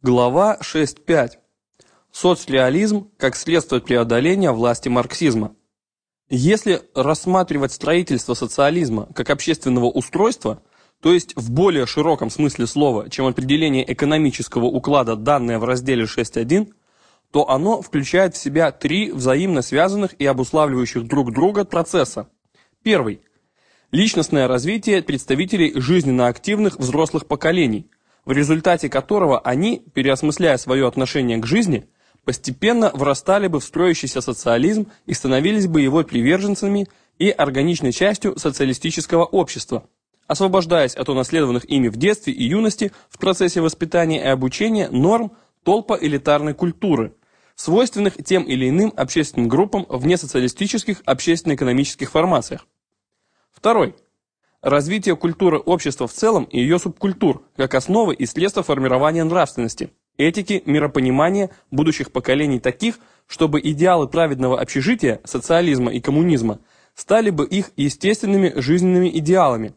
Глава 6.5. Соцреализм как средство преодоления власти марксизма. Если рассматривать строительство социализма как общественного устройства, то есть в более широком смысле слова, чем определение экономического уклада, данное в разделе 6.1, то оно включает в себя три взаимно связанных и обуславливающих друг друга процесса. Первый. Личностное развитие представителей жизненно активных взрослых поколений – в результате которого они, переосмысляя свое отношение к жизни, постепенно врастали бы в строящийся социализм и становились бы его приверженцами и органичной частью социалистического общества, освобождаясь от унаследованных ими в детстве и юности в процессе воспитания и обучения норм толпа элитарной культуры, свойственных тем или иным общественным группам в несоциалистических общественно-экономических формациях. Второй – Развитие культуры общества в целом и ее субкультур, как основы и средства формирования нравственности, этики, миропонимания будущих поколений таких, чтобы идеалы праведного общежития, социализма и коммунизма стали бы их естественными жизненными идеалами.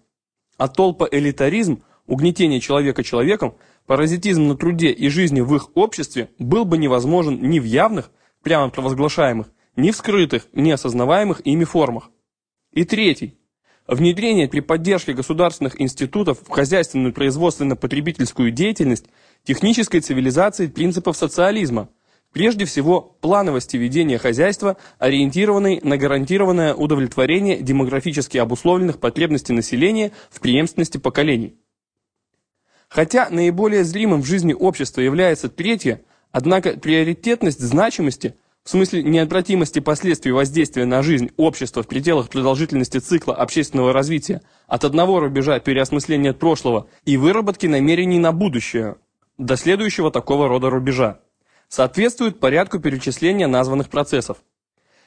А толпа-элитаризм, угнетение человека человеком, паразитизм на труде и жизни в их обществе был бы невозможен ни в явных, прямо провозглашаемых, ни в скрытых, неосознаваемых ими формах. И третий, Внедрение при поддержке государственных институтов в хозяйственную производственно-потребительскую деятельность технической цивилизации принципов социализма, прежде всего плановости ведения хозяйства, ориентированной на гарантированное удовлетворение демографически обусловленных потребностей населения в преемственности поколений. Хотя наиболее зримым в жизни общества является третье, однако приоритетность значимости в смысле неотвратимости последствий воздействия на жизнь общества в пределах продолжительности цикла общественного развития. От одного рубежа переосмысления прошлого и выработки намерений на будущее до следующего такого рода рубежа, соответствует порядку перечисления названных процессов.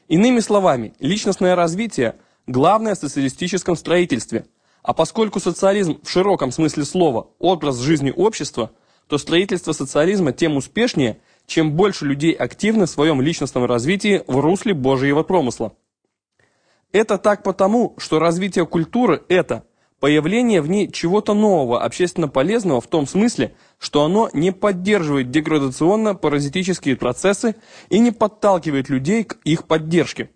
Иными словами, личностное развитие – главное в социалистическом строительстве, а поскольку социализм в широком смысле слова – образ жизни общества, то строительство социализма тем успешнее – чем больше людей активны в своем личностном развитии в русле Божьего промысла. Это так потому, что развитие культуры – это появление в ней чего-то нового, общественно полезного в том смысле, что оно не поддерживает деградационно-паразитические процессы и не подталкивает людей к их поддержке.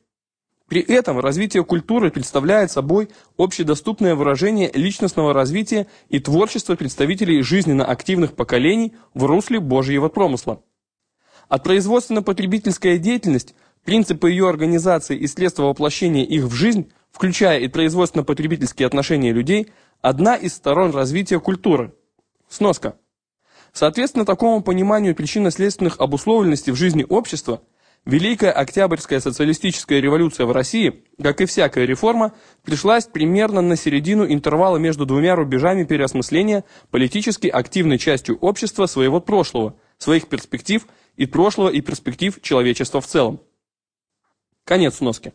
При этом развитие культуры представляет собой общедоступное выражение личностного развития и творчества представителей жизненно активных поколений в русле Божьего промысла. А производственно-потребительская деятельность, принципы ее организации и средства воплощения их в жизнь, включая и производственно-потребительские отношения людей, одна из сторон развития культуры. Сноска. Соответственно такому пониманию причинно-следственных обусловленностей в жизни общества, Великая Октябрьская социалистическая революция в России, как и всякая реформа, пришлась примерно на середину интервала между двумя рубежами переосмысления политически активной частью общества своего прошлого, своих перспектив и прошлого, и перспектив человечества в целом. Конец сноски.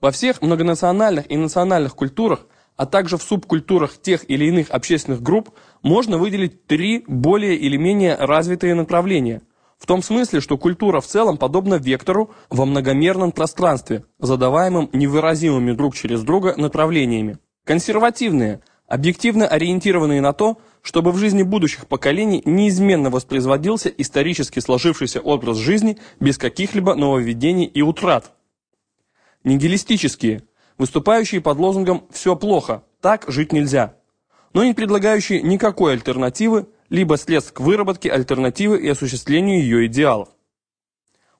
Во всех многонациональных и национальных культурах, а также в субкультурах тех или иных общественных групп можно выделить три более или менее развитые направления. В том смысле, что культура в целом подобна вектору во многомерном пространстве, задаваемым невыразимыми друг через друга направлениями. Консервативные, объективно ориентированные на то, чтобы в жизни будущих поколений неизменно воспроизводился исторически сложившийся образ жизни без каких-либо нововведений и утрат. Нигилистические, выступающие под лозунгом «все плохо, так жить нельзя», но не предлагающие никакой альтернативы, либо средств к выработке альтернативы и осуществлению ее идеалов.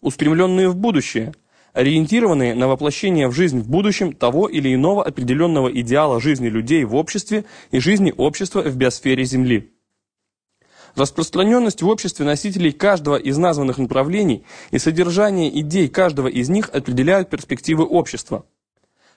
Устремленные в будущее – ориентированные на воплощение в жизнь в будущем того или иного определенного идеала жизни людей в обществе и жизни общества в биосфере Земли. Распространенность в обществе носителей каждого из названных направлений и содержание идей каждого из них определяют перспективы общества.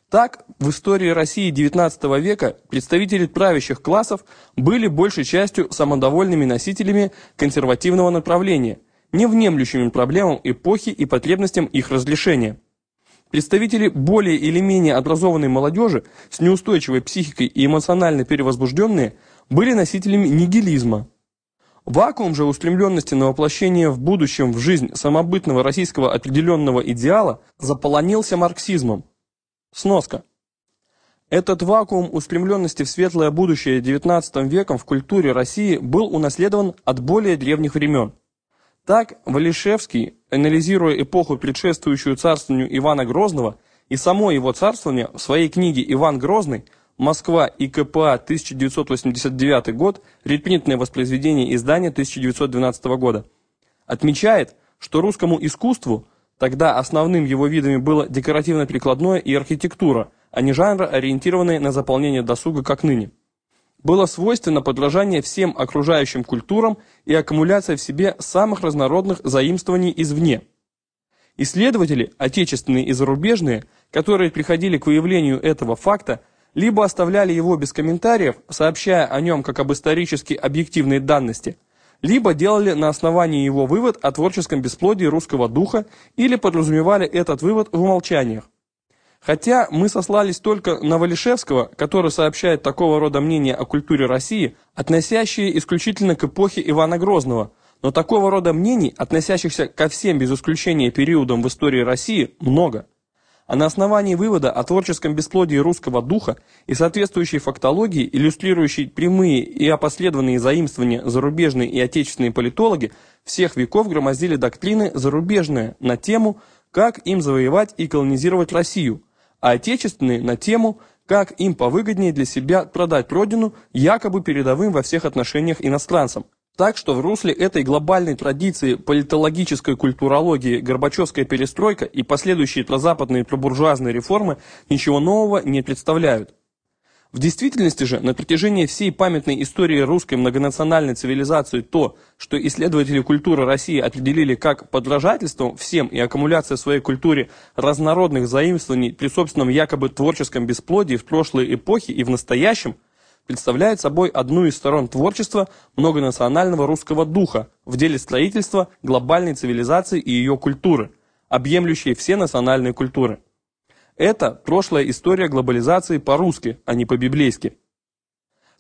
Так, в истории России XIX века представители правящих классов были большей частью самодовольными носителями консервативного направления – не внемлющими проблемам эпохи и потребностям их разрешения. Представители более или менее образованной молодежи с неустойчивой психикой и эмоционально перевозбужденные были носителями нигилизма. Вакуум же устремленности на воплощение в будущем в жизнь самобытного российского определенного идеала заполонился марксизмом. Сноска. Этот вакуум устремленности в светлое будущее XIX веком в культуре России был унаследован от более древних времен. Так, Валишевский, анализируя эпоху, предшествующую царствованию Ивана Грозного и само его царствование, в своей книге «Иван Грозный. Москва и КПА, 1989 год. Редпринтное воспроизведение издания 1912 года», отмечает, что русскому искусству, тогда основным его видами было декоративно-прикладное и архитектура – а не жанра, ориентированные на заполнение досуга, как ныне. Было свойственно подражание всем окружающим культурам и аккумуляция в себе самых разнородных заимствований извне. Исследователи, отечественные и зарубежные, которые приходили к выявлению этого факта, либо оставляли его без комментариев, сообщая о нем как об исторически объективной данности, либо делали на основании его вывод о творческом бесплодии русского духа или подразумевали этот вывод в умолчаниях. Хотя мы сослались только на Валишевского, который сообщает такого рода мнения о культуре России, относящие исключительно к эпохе Ивана Грозного, но такого рода мнений, относящихся ко всем без исключения периодам в истории России, много. А на основании вывода о творческом бесплодии русского духа и соответствующей фактологии, иллюстрирующей прямые и опоследованные заимствования зарубежные и отечественные политологи, всех веков громоздили доктрины зарубежные на тему «Как им завоевать и колонизировать Россию», а отечественные на тему, как им повыгоднее для себя продать родину якобы передовым во всех отношениях иностранцам. Так что в русле этой глобальной традиции политологической культурологии Горбачевская перестройка и последующие прозападные пробуржуазные реформы ничего нового не представляют. В действительности же, на протяжении всей памятной истории русской многонациональной цивилизации то, что исследователи культуры России определили как подражательство всем и аккумуляция своей культуре разнородных заимствований при собственном якобы творческом бесплодии в прошлой эпохе и в настоящем, представляет собой одну из сторон творчества многонационального русского духа в деле строительства глобальной цивилизации и ее культуры, объемлющей все национальные культуры. Это прошлая история глобализации по-русски, а не по-библейски.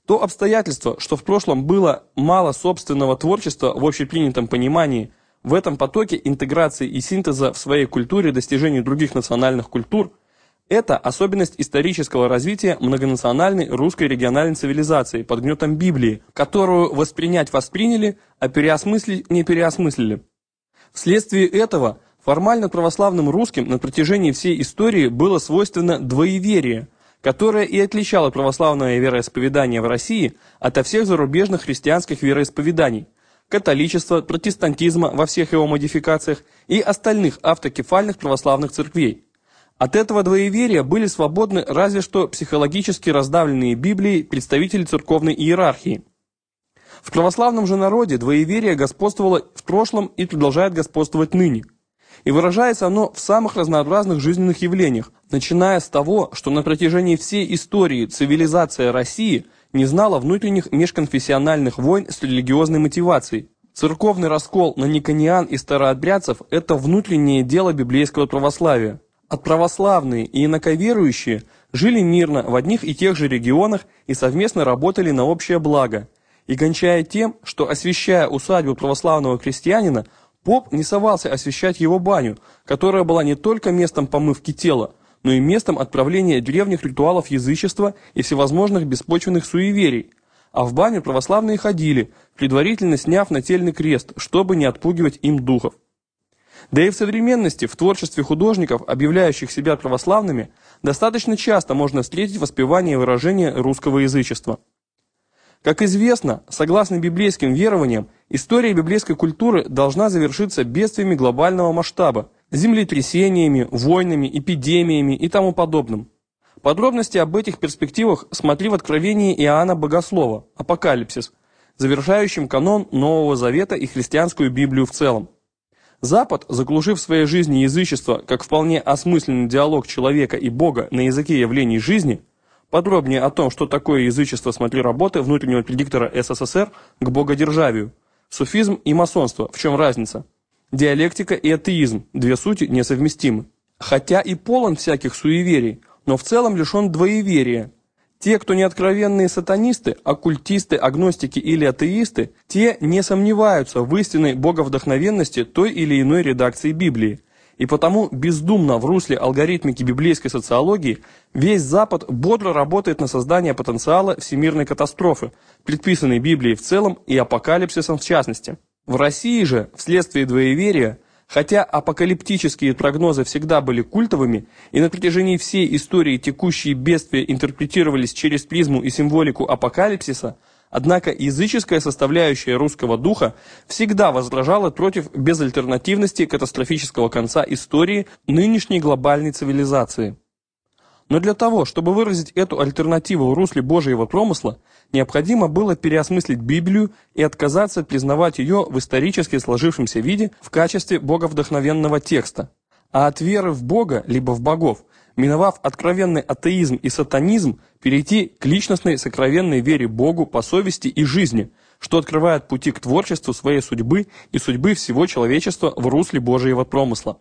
То обстоятельство, что в прошлом было мало собственного творчества в общепринятом понимании, в этом потоке интеграции и синтеза в своей культуре достижений других национальных культур, это особенность исторического развития многонациональной русской региональной цивилизации под гнетом Библии, которую воспринять восприняли, а переосмыслить не переосмыслили. Вследствие этого Формально православным русским на протяжении всей истории было свойственно двоеверие, которое и отличало православное вероисповедание в России от всех зарубежных христианских вероисповеданий – католичества, протестантизма во всех его модификациях и остальных автокефальных православных церквей. От этого двоеверия были свободны разве что психологически раздавленные Библией представители церковной иерархии. В православном же народе двоеверие господствовало в прошлом и продолжает господствовать ныне – и выражается оно в самых разнообразных жизненных явлениях, начиная с того, что на протяжении всей истории цивилизация России не знала внутренних межконфессиональных войн с религиозной мотивацией. Церковный раскол на никониан и старообрядцев – это внутреннее дело библейского православия. От православные и инаковерующие жили мирно в одних и тех же регионах и совместно работали на общее благо. И кончая тем, что освещая усадьбу православного крестьянина – Поп не совался освещать его баню, которая была не только местом помывки тела, но и местом отправления древних ритуалов язычества и всевозможных беспочвенных суеверий. А в баню православные ходили, предварительно сняв нательный крест, чтобы не отпугивать им духов. Да и в современности, в творчестве художников, объявляющих себя православными, достаточно часто можно встретить воспевание выражения русского язычества. Как известно, согласно библейским верованиям, история библейской культуры должна завершиться бедствиями глобального масштаба, землетрясениями, войнами, эпидемиями и тому подобным. Подробности об этих перспективах смотри в Откровении Иоанна Богослова «Апокалипсис», завершающем канон Нового Завета и христианскую Библию в целом. Запад, заглушив в своей жизни язычество как вполне осмысленный диалог человека и Бога на языке явлений жизни – Подробнее о том, что такое язычество, смотри работы внутреннего предиктора СССР к богодержавию. Суфизм и масонство, в чем разница? Диалектика и атеизм, две сути несовместимы. Хотя и полон всяких суеверий, но в целом лишен двоеверия. Те, кто не откровенные сатанисты, оккультисты, агностики или атеисты, те не сомневаются в истинной боговдохновенности той или иной редакции Библии. И потому бездумно в русле алгоритмики библейской социологии весь Запад бодро работает на создание потенциала всемирной катастрофы, предписанной Библией в целом и апокалипсисом в частности. В России же, вследствие двоеверия, хотя апокалиптические прогнозы всегда были культовыми и на протяжении всей истории текущие бедствия интерпретировались через призму и символику апокалипсиса – Однако языческая составляющая русского духа всегда возражала против безальтернативности катастрофического конца истории нынешней глобальной цивилизации. Но для того, чтобы выразить эту альтернативу в русле Божьего промысла, необходимо было переосмыслить Библию и отказаться признавать ее в исторически сложившемся виде в качестве боговдохновенного текста. А от веры в Бога, либо в богов, миновав откровенный атеизм и сатанизм, перейти к личностной сокровенной вере Богу по совести и жизни, что открывает пути к творчеству своей судьбы и судьбы всего человечества в русле Божьего промысла.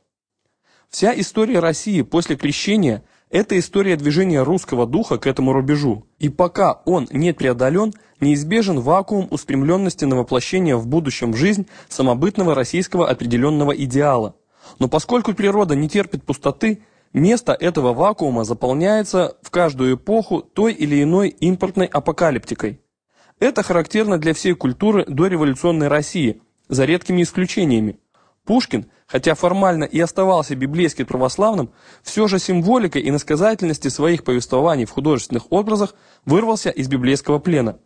Вся история России после крещения – это история движения русского духа к этому рубежу. И пока он не преодолен, неизбежен вакуум устремленности на воплощение в будущем в жизнь самобытного российского определенного идеала. Но поскольку природа не терпит пустоты, Место этого вакуума заполняется в каждую эпоху той или иной импортной апокалиптикой. Это характерно для всей культуры дореволюционной России, за редкими исключениями. Пушкин, хотя формально и оставался библейски православным, все же символикой и насказательности своих повествований в художественных образах вырвался из библейского плена.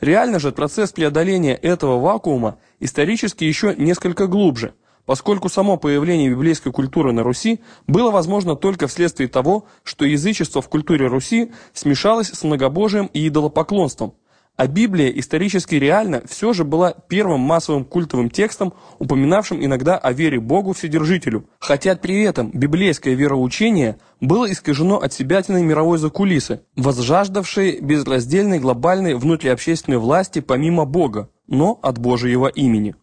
Реально же процесс преодоления этого вакуума исторически еще несколько глубже – поскольку само появление библейской культуры на Руси было возможно только вследствие того, что язычество в культуре Руси смешалось с многобожием и идолопоклонством, а Библия исторически реально все же была первым массовым культовым текстом, упоминавшим иногда о вере Богу Вседержителю, хотя при этом библейское вероучение было искажено от себятиной мировой закулисы, возжаждавшей безраздельной глобальной внутриобщественной власти помимо Бога, но от Божьего имени.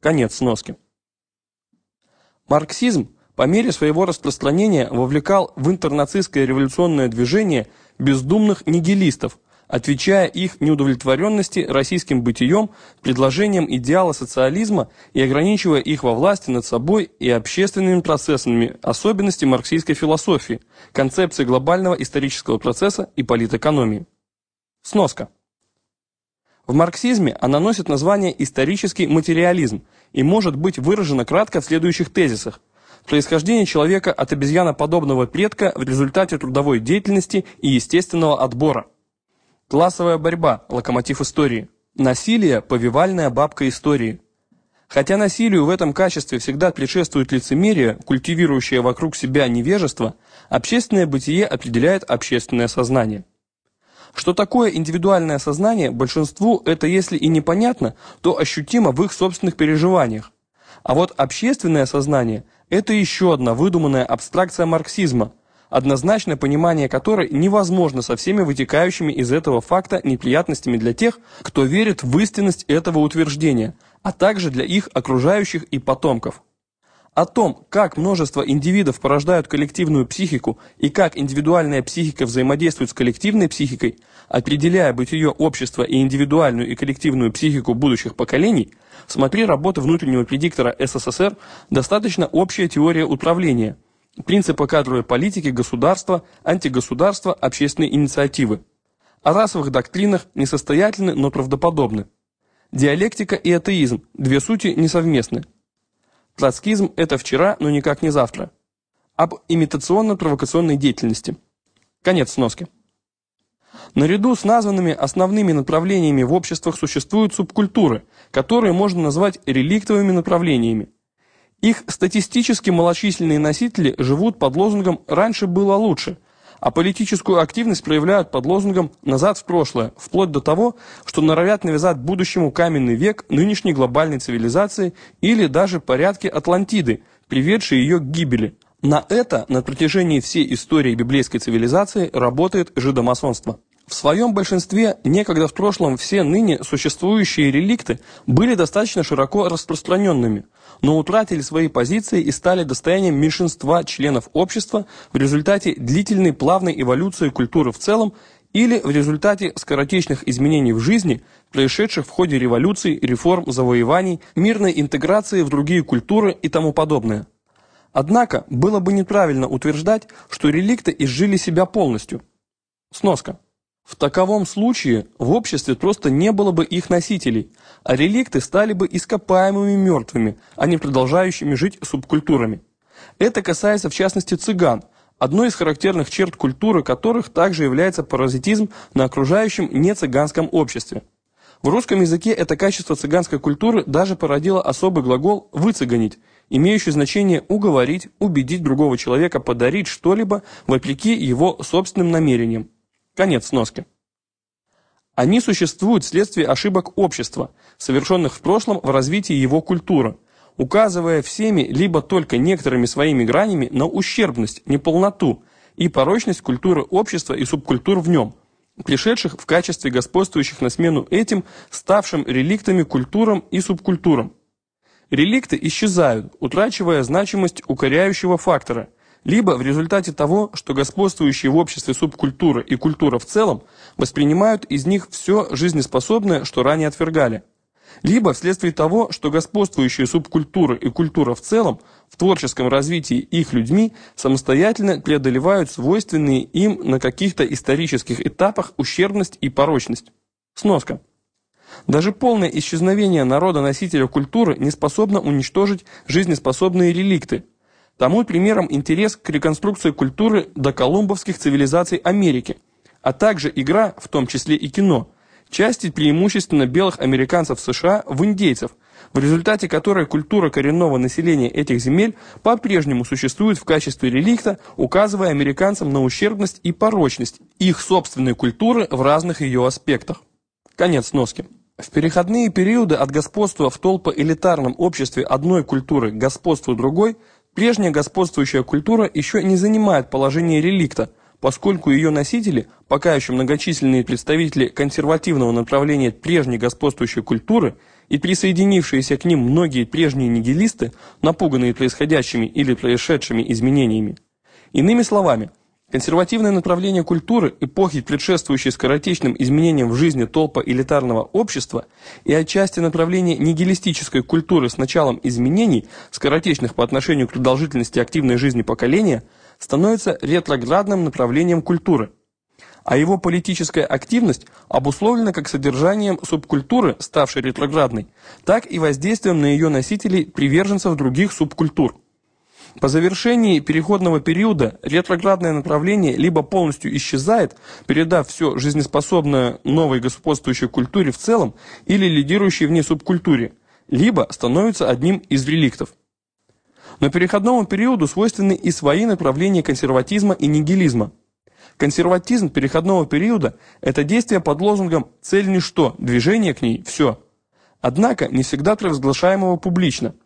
Конец сноски. Марксизм по мере своего распространения вовлекал в интернацистское революционное движение бездумных нигилистов, отвечая их неудовлетворенности российским бытием, предложением идеала социализма и ограничивая их во власти над собой и общественными процессами особенности марксистской философии, концепции глобального исторического процесса и политэкономии. Сноска. В марксизме она носит название «исторический материализм» и может быть выражена кратко в следующих тезисах. Происхождение человека от обезьяноподобного предка в результате трудовой деятельности и естественного отбора. Классовая борьба – локомотив истории. Насилие – повивальная бабка истории. Хотя насилию в этом качестве всегда предшествует лицемерие, культивирующее вокруг себя невежество, общественное бытие определяет общественное сознание. Что такое индивидуальное сознание, большинству это если и непонятно, то ощутимо в их собственных переживаниях. А вот общественное сознание – это еще одна выдуманная абстракция марксизма, однозначное понимание которой невозможно со всеми вытекающими из этого факта неприятностями для тех, кто верит в истинность этого утверждения, а также для их окружающих и потомков. О том, как множество индивидов порождают коллективную психику и как индивидуальная психика взаимодействует с коллективной психикой, определяя бытие общества и индивидуальную и коллективную психику будущих поколений, смотри работы внутреннего предиктора СССР «Достаточно общая теория управления», принципы кадровой политики государства, антигосударства, общественной инициативы. О расовых доктринах несостоятельны, но правдоподобны. Диалектика и атеизм – две сути несовместны. Троцкизм – это вчера, но никак не завтра. Об имитационно-провокационной деятельности. Конец сноски. Наряду с названными основными направлениями в обществах существуют субкультуры, которые можно назвать реликтовыми направлениями. Их статистически малочисленные носители живут под лозунгом «раньше было лучше», а политическую активность проявляют под лозунгом «назад в прошлое», вплоть до того, что норовят навязать будущему каменный век нынешней глобальной цивилизации или даже порядки Атлантиды, приведшие ее к гибели. На это на протяжении всей истории библейской цивилизации работает жидомасонство. В своем большинстве некогда в прошлом все ныне существующие реликты были достаточно широко распространенными, но утратили свои позиции и стали достоянием меньшинства членов общества в результате длительной плавной эволюции культуры в целом или в результате скоротечных изменений в жизни, происшедших в ходе революций, реформ, завоеваний, мирной интеграции в другие культуры и тому подобное. Однако, было бы неправильно утверждать, что реликты изжили себя полностью. Сноска. В таковом случае в обществе просто не было бы их носителей, а реликты стали бы ископаемыми мертвыми, а не продолжающими жить субкультурами. Это касается в частности цыган, одной из характерных черт культуры которых также является паразитизм на окружающем нецыганском обществе. В русском языке это качество цыганской культуры даже породило особый глагол «выцыганить», имеющий значение уговорить, убедить другого человека подарить что-либо вопреки его собственным намерениям. Конец сноски. Они существуют вследствие ошибок общества, совершенных в прошлом в развитии его культуры, указывая всеми либо только некоторыми своими гранями на ущербность, неполноту и порочность культуры общества и субкультур в нем, пришедших в качестве господствующих на смену этим, ставшим реликтами культурам и субкультурам. Реликты исчезают, утрачивая значимость укоряющего фактора, либо в результате того, что господствующие в обществе субкультура и культура в целом воспринимают из них все жизнеспособное, что ранее отвергали, либо вследствие того, что господствующие субкультуры и культура в целом в творческом развитии их людьми самостоятельно преодолевают свойственные им на каких-то исторических этапах ущербность и порочность. Сноска. Даже полное исчезновение народа-носителя культуры не способно уничтожить жизнеспособные реликты. Тому примером интерес к реконструкции культуры до колумбовских цивилизаций Америки, а также игра, в том числе и кино, части преимущественно белых американцев США в индейцев, в результате которой культура коренного населения этих земель по-прежнему существует в качестве реликта, указывая американцам на ущербность и порочность их собственной культуры в разных ее аспектах. Конец носки. В переходные периоды от господства в толпо-элитарном обществе одной культуры к господству другой, прежняя господствующая культура еще не занимает положение реликта, поскольку ее носители, пока еще многочисленные представители консервативного направления прежней господствующей культуры и присоединившиеся к ним многие прежние нигилисты, напуганные происходящими или происшедшими изменениями. Иными словами – Консервативное направление культуры эпохи, предшествующей скоротечным изменениям в жизни толпа элитарного общества и отчасти направление нигилистической культуры с началом изменений, скоротечных по отношению к продолжительности активной жизни поколения, становится ретроградным направлением культуры. А его политическая активность обусловлена как содержанием субкультуры, ставшей ретроградной, так и воздействием на ее носителей приверженцев других субкультур. По завершении переходного периода ретроградное направление либо полностью исчезает, передав все жизнеспособное новой господствующей культуре в целом или лидирующей в ней субкультуре, либо становится одним из реликтов. Но переходному периоду свойственны и свои направления консерватизма и нигилизма. Консерватизм переходного периода – это действие под лозунгом «цель ничто, движение к ней – все». Однако не всегда провозглашаемого публично –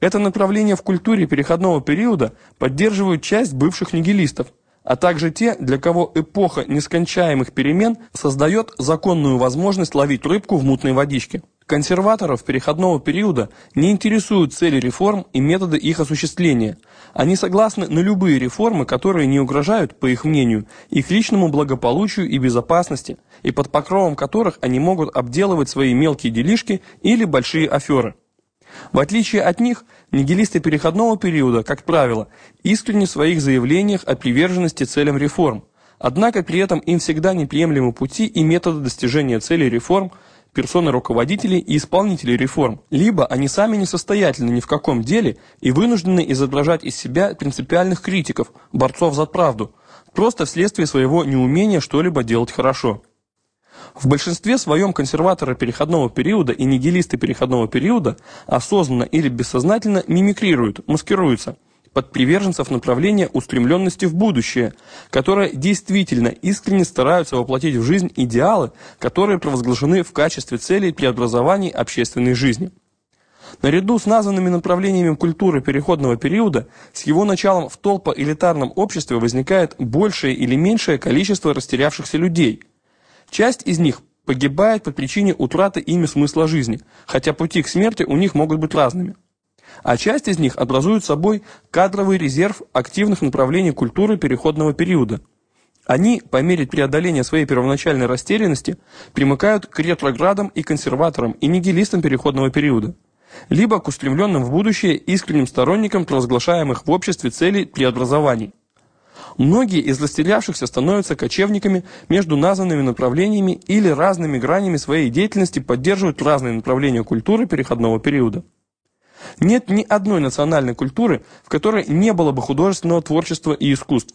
это направление в культуре переходного периода поддерживают часть бывших нигилистов, а также те, для кого эпоха нескончаемых перемен создает законную возможность ловить рыбку в мутной водичке. Консерваторов переходного периода не интересуют цели реформ и методы их осуществления. Они согласны на любые реформы, которые не угрожают, по их мнению, их личному благополучию и безопасности, и под покровом которых они могут обделывать свои мелкие делишки или большие аферы. В отличие от них, нигилисты переходного периода, как правило, искренне в своих заявлениях о приверженности целям реформ, однако при этом им всегда неприемлемы пути и методы достижения целей реформ, персоны руководителей и исполнителей реформ, либо они сами не состоятельны ни в каком деле и вынуждены изображать из себя принципиальных критиков, борцов за правду, просто вследствие своего неумения что-либо делать хорошо. В большинстве своем консерваторы переходного периода и нигилисты переходного периода осознанно или бессознательно мимикрируют, маскируются под приверженцев направления устремленности в будущее, которые действительно искренне стараются воплотить в жизнь идеалы, которые провозглашены в качестве целей преобразований общественной жизни. Наряду с названными направлениями культуры переходного периода, с его началом в толпо-элитарном обществе возникает большее или меньшее количество растерявшихся людей – Часть из них погибает по причине утраты ими смысла жизни, хотя пути к смерти у них могут быть разными. А часть из них образует собой кадровый резерв активных направлений культуры переходного периода. Они, по мере преодоления своей первоначальной растерянности, примыкают к ретроградам и консерваторам и нигилистам переходного периода. либо к устремленным в будущее искренним сторонникам провозглашаемых в обществе целей преобразований. Многие из растерявшихся становятся кочевниками между названными направлениями или разными гранями своей деятельности поддерживают разные направления культуры переходного периода. Нет ни одной национальной культуры, в которой не было бы художественного творчества и искусств.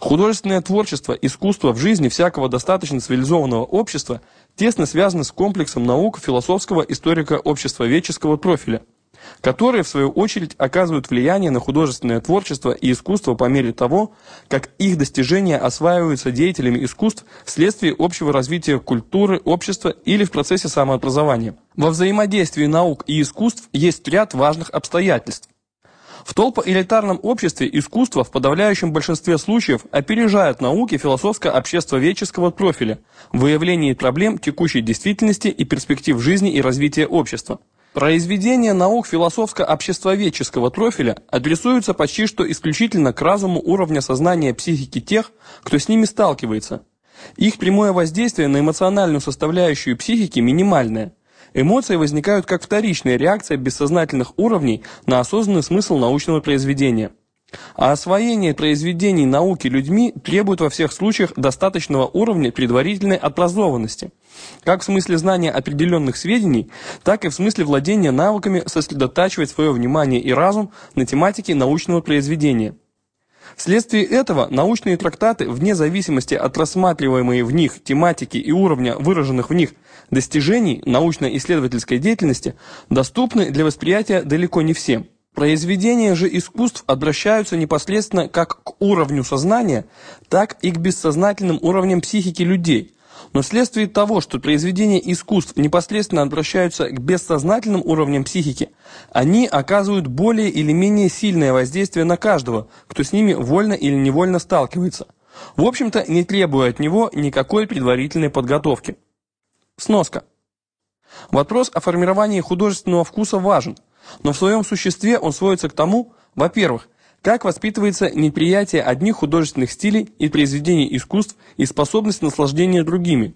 Художественное творчество, искусство в жизни всякого достаточно цивилизованного общества тесно связаны с комплексом наук философского историка обществоведческого профиля – которые, в свою очередь, оказывают влияние на художественное творчество и искусство по мере того, как их достижения осваиваются деятелями искусств вследствие общего развития культуры, общества или в процессе самообразования. Во взаимодействии наук и искусств есть ряд важных обстоятельств. В толпоэлитарном обществе искусство в подавляющем большинстве случаев опережает науки философско-обществоведческого профиля в выявлении проблем текущей действительности и перспектив жизни и развития общества. Произведения наук философско-обществоведческого профиля адресуются почти что исключительно к разуму уровня сознания психики тех, кто с ними сталкивается. Их прямое воздействие на эмоциональную составляющую психики минимальное. Эмоции возникают как вторичная реакция бессознательных уровней на осознанный смысл научного произведения. А освоение произведений науки людьми требует во всех случаях достаточного уровня предварительной образованности, как в смысле знания определенных сведений, так и в смысле владения навыками сосредотачивать свое внимание и разум на тематике научного произведения. Вследствие этого научные трактаты, вне зависимости от рассматриваемой в них тематики и уровня выраженных в них достижений научно-исследовательской деятельности, доступны для восприятия далеко не всем. Произведения же искусств обращаются непосредственно как к уровню сознания, так и к бессознательным уровням психики людей. Но вследствие того, что произведения искусств непосредственно обращаются к бессознательным уровням психики, они оказывают более или менее сильное воздействие на каждого, кто с ними вольно или невольно сталкивается. В общем-то, не требуя от него никакой предварительной подготовки. Сноска. Вопрос о формировании художественного вкуса важен – но в своем существе он сводится к тому, во-первых, как воспитывается неприятие одних художественных стилей и произведений искусств и способность наслаждения другими,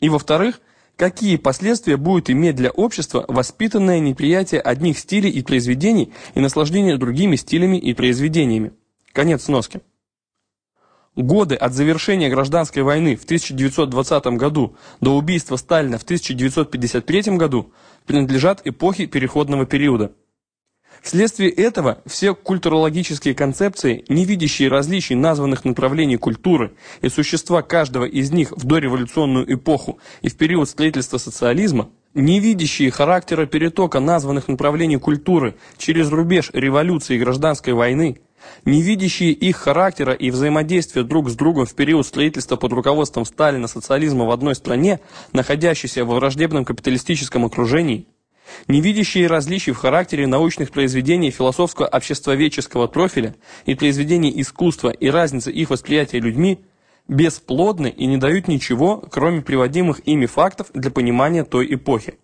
и во-вторых, какие последствия будет иметь для общества воспитанное неприятие одних стилей и произведений и наслаждение другими стилями и произведениями. Конец сноски. Годы от завершения гражданской войны в 1920 году до убийства Сталина в 1953 году принадлежат эпохе переходного периода. Вследствие этого все культурологические концепции, не видящие различий названных направлений культуры и существа каждого из них в дореволюционную эпоху и в период строительства социализма, не видящие характера перетока названных направлений культуры через рубеж революции и гражданской войны, не видящие их характера и взаимодействия друг с другом в период строительства под руководством Сталина социализма в одной стране, находящейся во враждебном капиталистическом окружении, не видящие различий в характере научных произведений философско-обществоведческого профиля и произведений искусства и разницы их восприятия людьми, бесплодны и не дают ничего, кроме приводимых ими фактов для понимания той эпохи.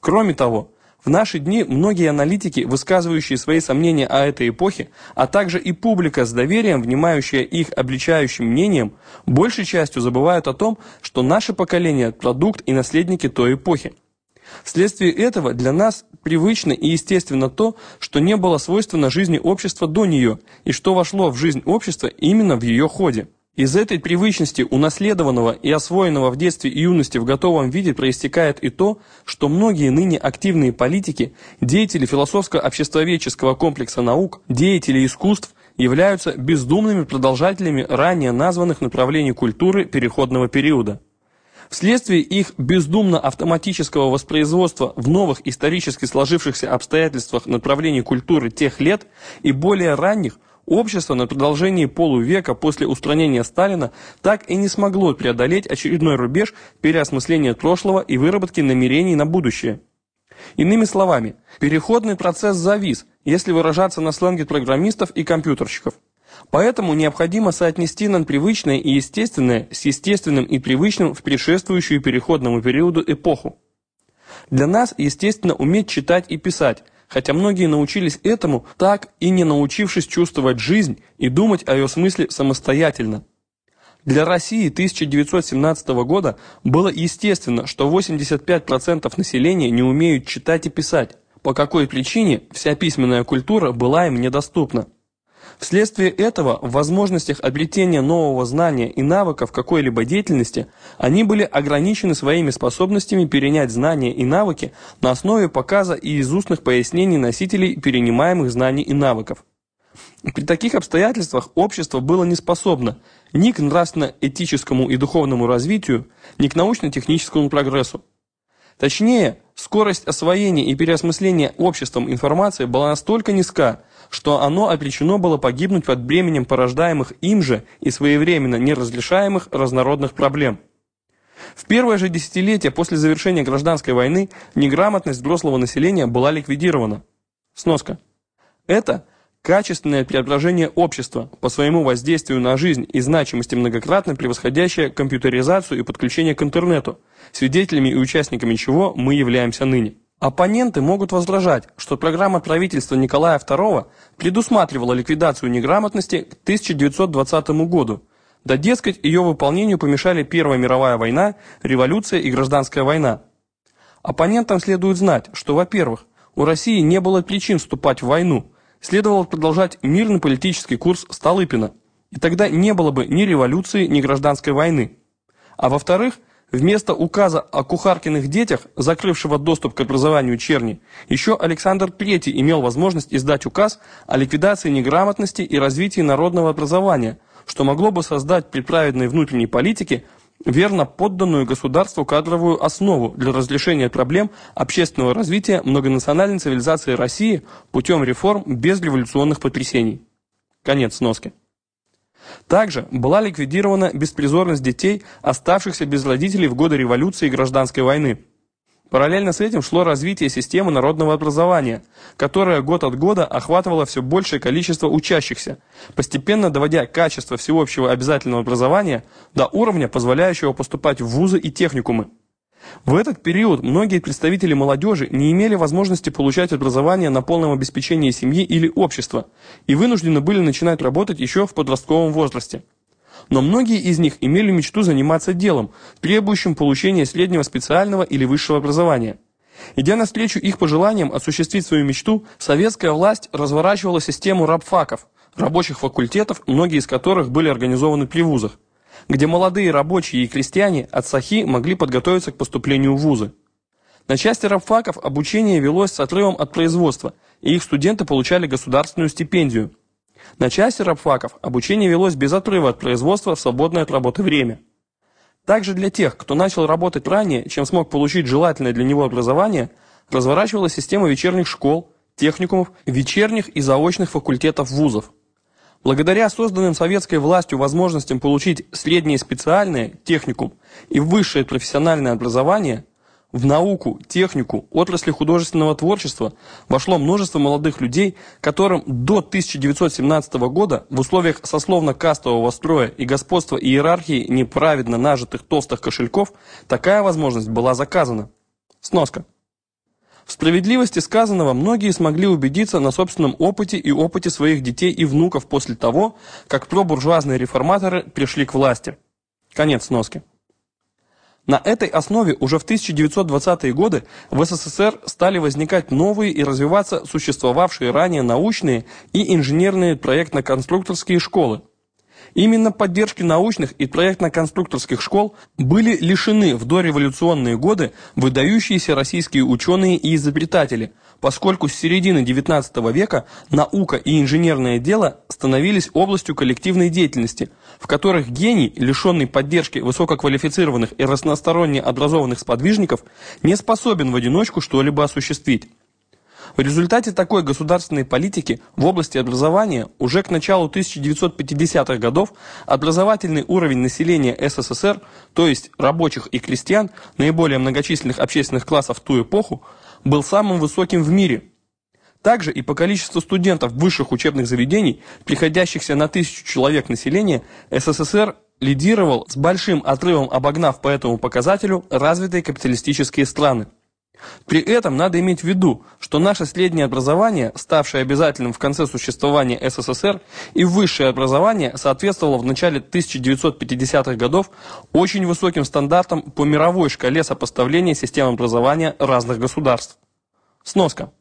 Кроме того, в наши дни многие аналитики, высказывающие свои сомнения о этой эпохе, а также и публика с доверием, внимающая их обличающим мнением, большей частью забывают о том, что наше поколение – продукт и наследники той эпохи. Вследствие этого для нас привычно и естественно то, что не было свойственно жизни общества до нее, и что вошло в жизнь общества именно в ее ходе. Из этой привычности, унаследованного и освоенного в детстве и юности в готовом виде, проистекает и то, что многие ныне активные политики, деятели философско-обществоведческого комплекса наук, деятели искусств, являются бездумными продолжателями ранее названных направлений культуры переходного периода. Вследствие их бездумно-автоматического воспроизводства в новых исторически сложившихся обстоятельствах направлений культуры тех лет и более ранних, Общество на продолжении полувека после устранения Сталина так и не смогло преодолеть очередной рубеж переосмысления прошлого и выработки намерений на будущее. Иными словами, переходный процесс завис, если выражаться на сленге программистов и компьютерщиков. Поэтому необходимо соотнести нам привычное и естественное с естественным и привычным в предшествующую переходному периоду эпоху. Для нас, естественно, уметь читать и писать – хотя многие научились этому, так и не научившись чувствовать жизнь и думать о ее смысле самостоятельно. Для России 1917 года было естественно, что 85% населения не умеют читать и писать, по какой причине вся письменная культура была им недоступна. Вследствие этого в возможностях обретения нового знания и навыков какой-либо деятельности они были ограничены своими способностями перенять знания и навыки на основе показа и из устных пояснений носителей перенимаемых знаний и навыков. При таких обстоятельствах общество было не способно ни к нравственно-этическому и духовному развитию, ни к научно-техническому прогрессу. Точнее, скорость освоения и переосмысления обществом информации была настолько низка, что оно обречено было погибнуть под бременем порождаемых им же и своевременно неразрешаемых разнородных проблем. В первое же десятилетие после завершения гражданской войны неграмотность взрослого населения была ликвидирована. Сноска. Это качественное преображение общества по своему воздействию на жизнь и значимости многократно превосходящее компьютеризацию и подключение к интернету, свидетелями и участниками чего мы являемся ныне. Оппоненты могут возражать, что программа правительства Николая II предусматривала ликвидацию неграмотности к 1920 году, да дескать, ее выполнению помешали Первая мировая война, революция и гражданская война. Оппонентам следует знать, что, во-первых, у России не было причин вступать в войну, следовало продолжать мирный политический курс Столыпина, и тогда не было бы ни революции, ни гражданской войны. А во-вторых, Вместо указа о кухаркиных детях, закрывшего доступ к образованию черни, еще Александр III имел возможность издать указ о ликвидации неграмотности и развитии народного образования, что могло бы создать при праведной внутренней политике верно подданную государству кадровую основу для разрешения проблем общественного развития многонациональной цивилизации России путем реформ без революционных потрясений. Конец сноски. Также была ликвидирована беспризорность детей, оставшихся без родителей в годы революции и гражданской войны. Параллельно с этим шло развитие системы народного образования, которая год от года охватывала все большее количество учащихся, постепенно доводя качество всеобщего обязательного образования до уровня, позволяющего поступать в вузы и техникумы. В этот период многие представители молодежи не имели возможности получать образование на полном обеспечении семьи или общества и вынуждены были начинать работать еще в подростковом возрасте. Но многие из них имели мечту заниматься делом, требующим получения среднего специального или высшего образования. Идя навстречу их пожеланиям осуществить свою мечту, советская власть разворачивала систему рабфаков, рабочих факультетов, многие из которых были организованы при вузах где молодые рабочие и крестьяне от Сахи могли подготовиться к поступлению в вузы. На части рабфаков обучение велось с отрывом от производства, и их студенты получали государственную стипендию. На части рабфаков обучение велось без отрыва от производства в свободное от работы время. Также для тех, кто начал работать ранее, чем смог получить желательное для него образование, разворачивалась система вечерних школ, техникумов, вечерних и заочных факультетов вузов. Благодаря созданным советской властью возможностям получить среднее специальное, техникум, и высшее профессиональное образование, в науку, технику, отрасли художественного творчества вошло множество молодых людей, которым до 1917 года в условиях сословно-кастового строя и господства иерархии неправедно нажитых толстых кошельков такая возможность была заказана. Сноска. В справедливости сказанного многие смогли убедиться на собственном опыте и опыте своих детей и внуков после того, как пробуржуазные реформаторы пришли к власти. Конец сноски. На этой основе уже в 1920-е годы в СССР стали возникать новые и развиваться существовавшие ранее научные и инженерные проектно-конструкторские школы, Именно поддержки научных и проектно-конструкторских школ были лишены в дореволюционные годы выдающиеся российские ученые и изобретатели, поскольку с середины XIX века наука и инженерное дело становились областью коллективной деятельности, в которых гений, лишенный поддержки высококвалифицированных и разносторонне образованных сподвижников, не способен в одиночку что-либо осуществить. В результате такой государственной политики в области образования уже к началу 1950-х годов образовательный уровень населения СССР, то есть рабочих и крестьян, наиболее многочисленных общественных классов в ту эпоху, был самым высоким в мире. Также и по количеству студентов высших учебных заведений, приходящихся на тысячу человек населения, СССР лидировал с большим отрывом, обогнав по этому показателю развитые капиталистические страны. При этом надо иметь в виду, что наше среднее образование, ставшее обязательным в конце существования СССР, и высшее образование соответствовало в начале 1950-х годов очень высоким стандартам по мировой шкале сопоставления систем образования разных государств. Сноска.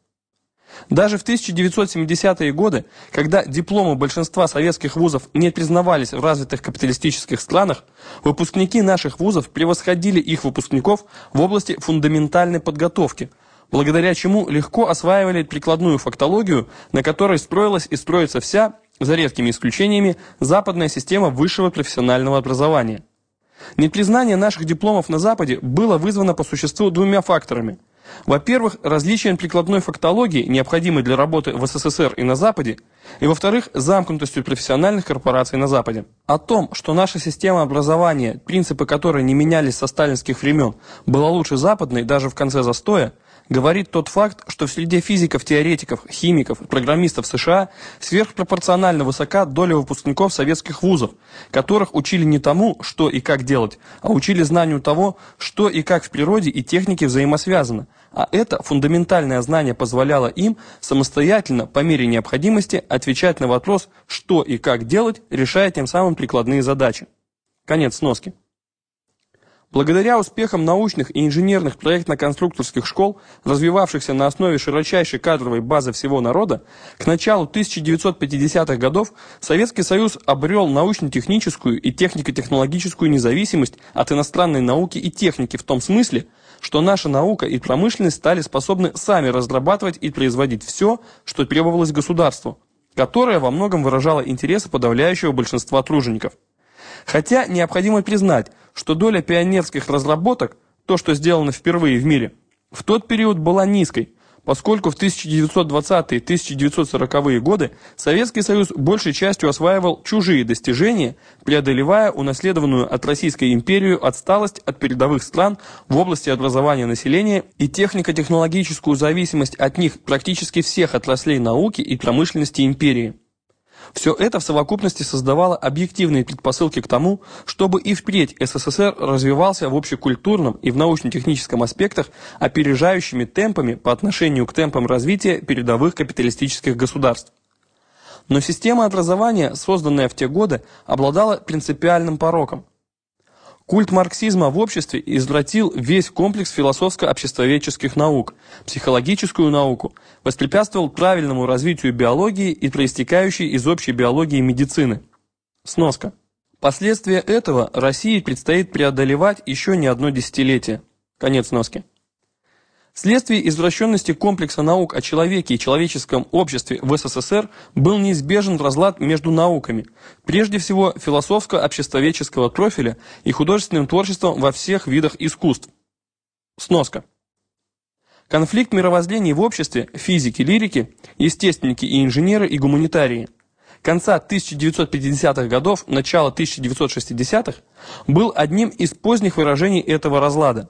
Даже в 1970-е годы, когда дипломы большинства советских вузов не признавались в развитых капиталистических странах, выпускники наших вузов превосходили их выпускников в области фундаментальной подготовки, благодаря чему легко осваивали прикладную фактологию, на которой строилась и строится вся, за редкими исключениями, западная система высшего профессионального образования. Непризнание наших дипломов на Западе было вызвано по существу двумя факторами – во-первых, различием прикладной фактологии, необходимой для работы в СССР и на Западе, и во-вторых, замкнутостью профессиональных корпораций на Западе. О том, что наша система образования, принципы которой не менялись со сталинских времен, была лучше западной даже в конце застоя, говорит тот факт, что в среде физиков-теоретиков, химиков, программистов США сверхпропорционально высока доля выпускников советских вузов, которых учили не тому, что и как делать, а учили знанию того, что и как в природе и технике взаимосвязано, а это фундаментальное знание позволяло им самостоятельно, по мере необходимости, отвечать на вопрос, что и как делать, решая тем самым прикладные задачи. Конец сноски. Благодаря успехам научных и инженерных проектно-конструкторских школ, развивавшихся на основе широчайшей кадровой базы всего народа, к началу 1950-х годов Советский Союз обрел научно-техническую и технико-технологическую независимость от иностранной науки и техники в том смысле, что наша наука и промышленность стали способны сами разрабатывать и производить все, что требовалось государству, которое во многом выражало интересы подавляющего большинства тружеников. Хотя необходимо признать, что доля пионерских разработок, то, что сделано впервые в мире, в тот период была низкой, поскольку в 1920-1940-е годы Советский Союз большей частью осваивал чужие достижения, преодолевая унаследованную от Российской империи отсталость от передовых стран в области образования населения и технико-технологическую зависимость от них практически всех отраслей науки и промышленности империи. Все это в совокупности создавало объективные предпосылки к тому, чтобы и впредь СССР развивался в общекультурном и в научно-техническом аспектах опережающими темпами по отношению к темпам развития передовых капиталистических государств. Но система образования, созданная в те годы, обладала принципиальным пороком – Культ марксизма в обществе извратил весь комплекс философско-обществоведческих наук, психологическую науку, воспрепятствовал правильному развитию биологии и проистекающей из общей биологии медицины. Сноска. Последствия этого России предстоит преодолевать еще не одно десятилетие. Конец сноски. Вследствие извращенности комплекса наук о человеке и человеческом обществе в СССР был неизбежен разлад между науками, прежде всего философско-обществоведческого профиля и художественным творчеством во всех видах искусств. Сноска. Конфликт мировоззрений в обществе, физики, лирики, естественники и инженеры и гуманитарии конца 1950-х годов, начала 1960-х был одним из поздних выражений этого разлада.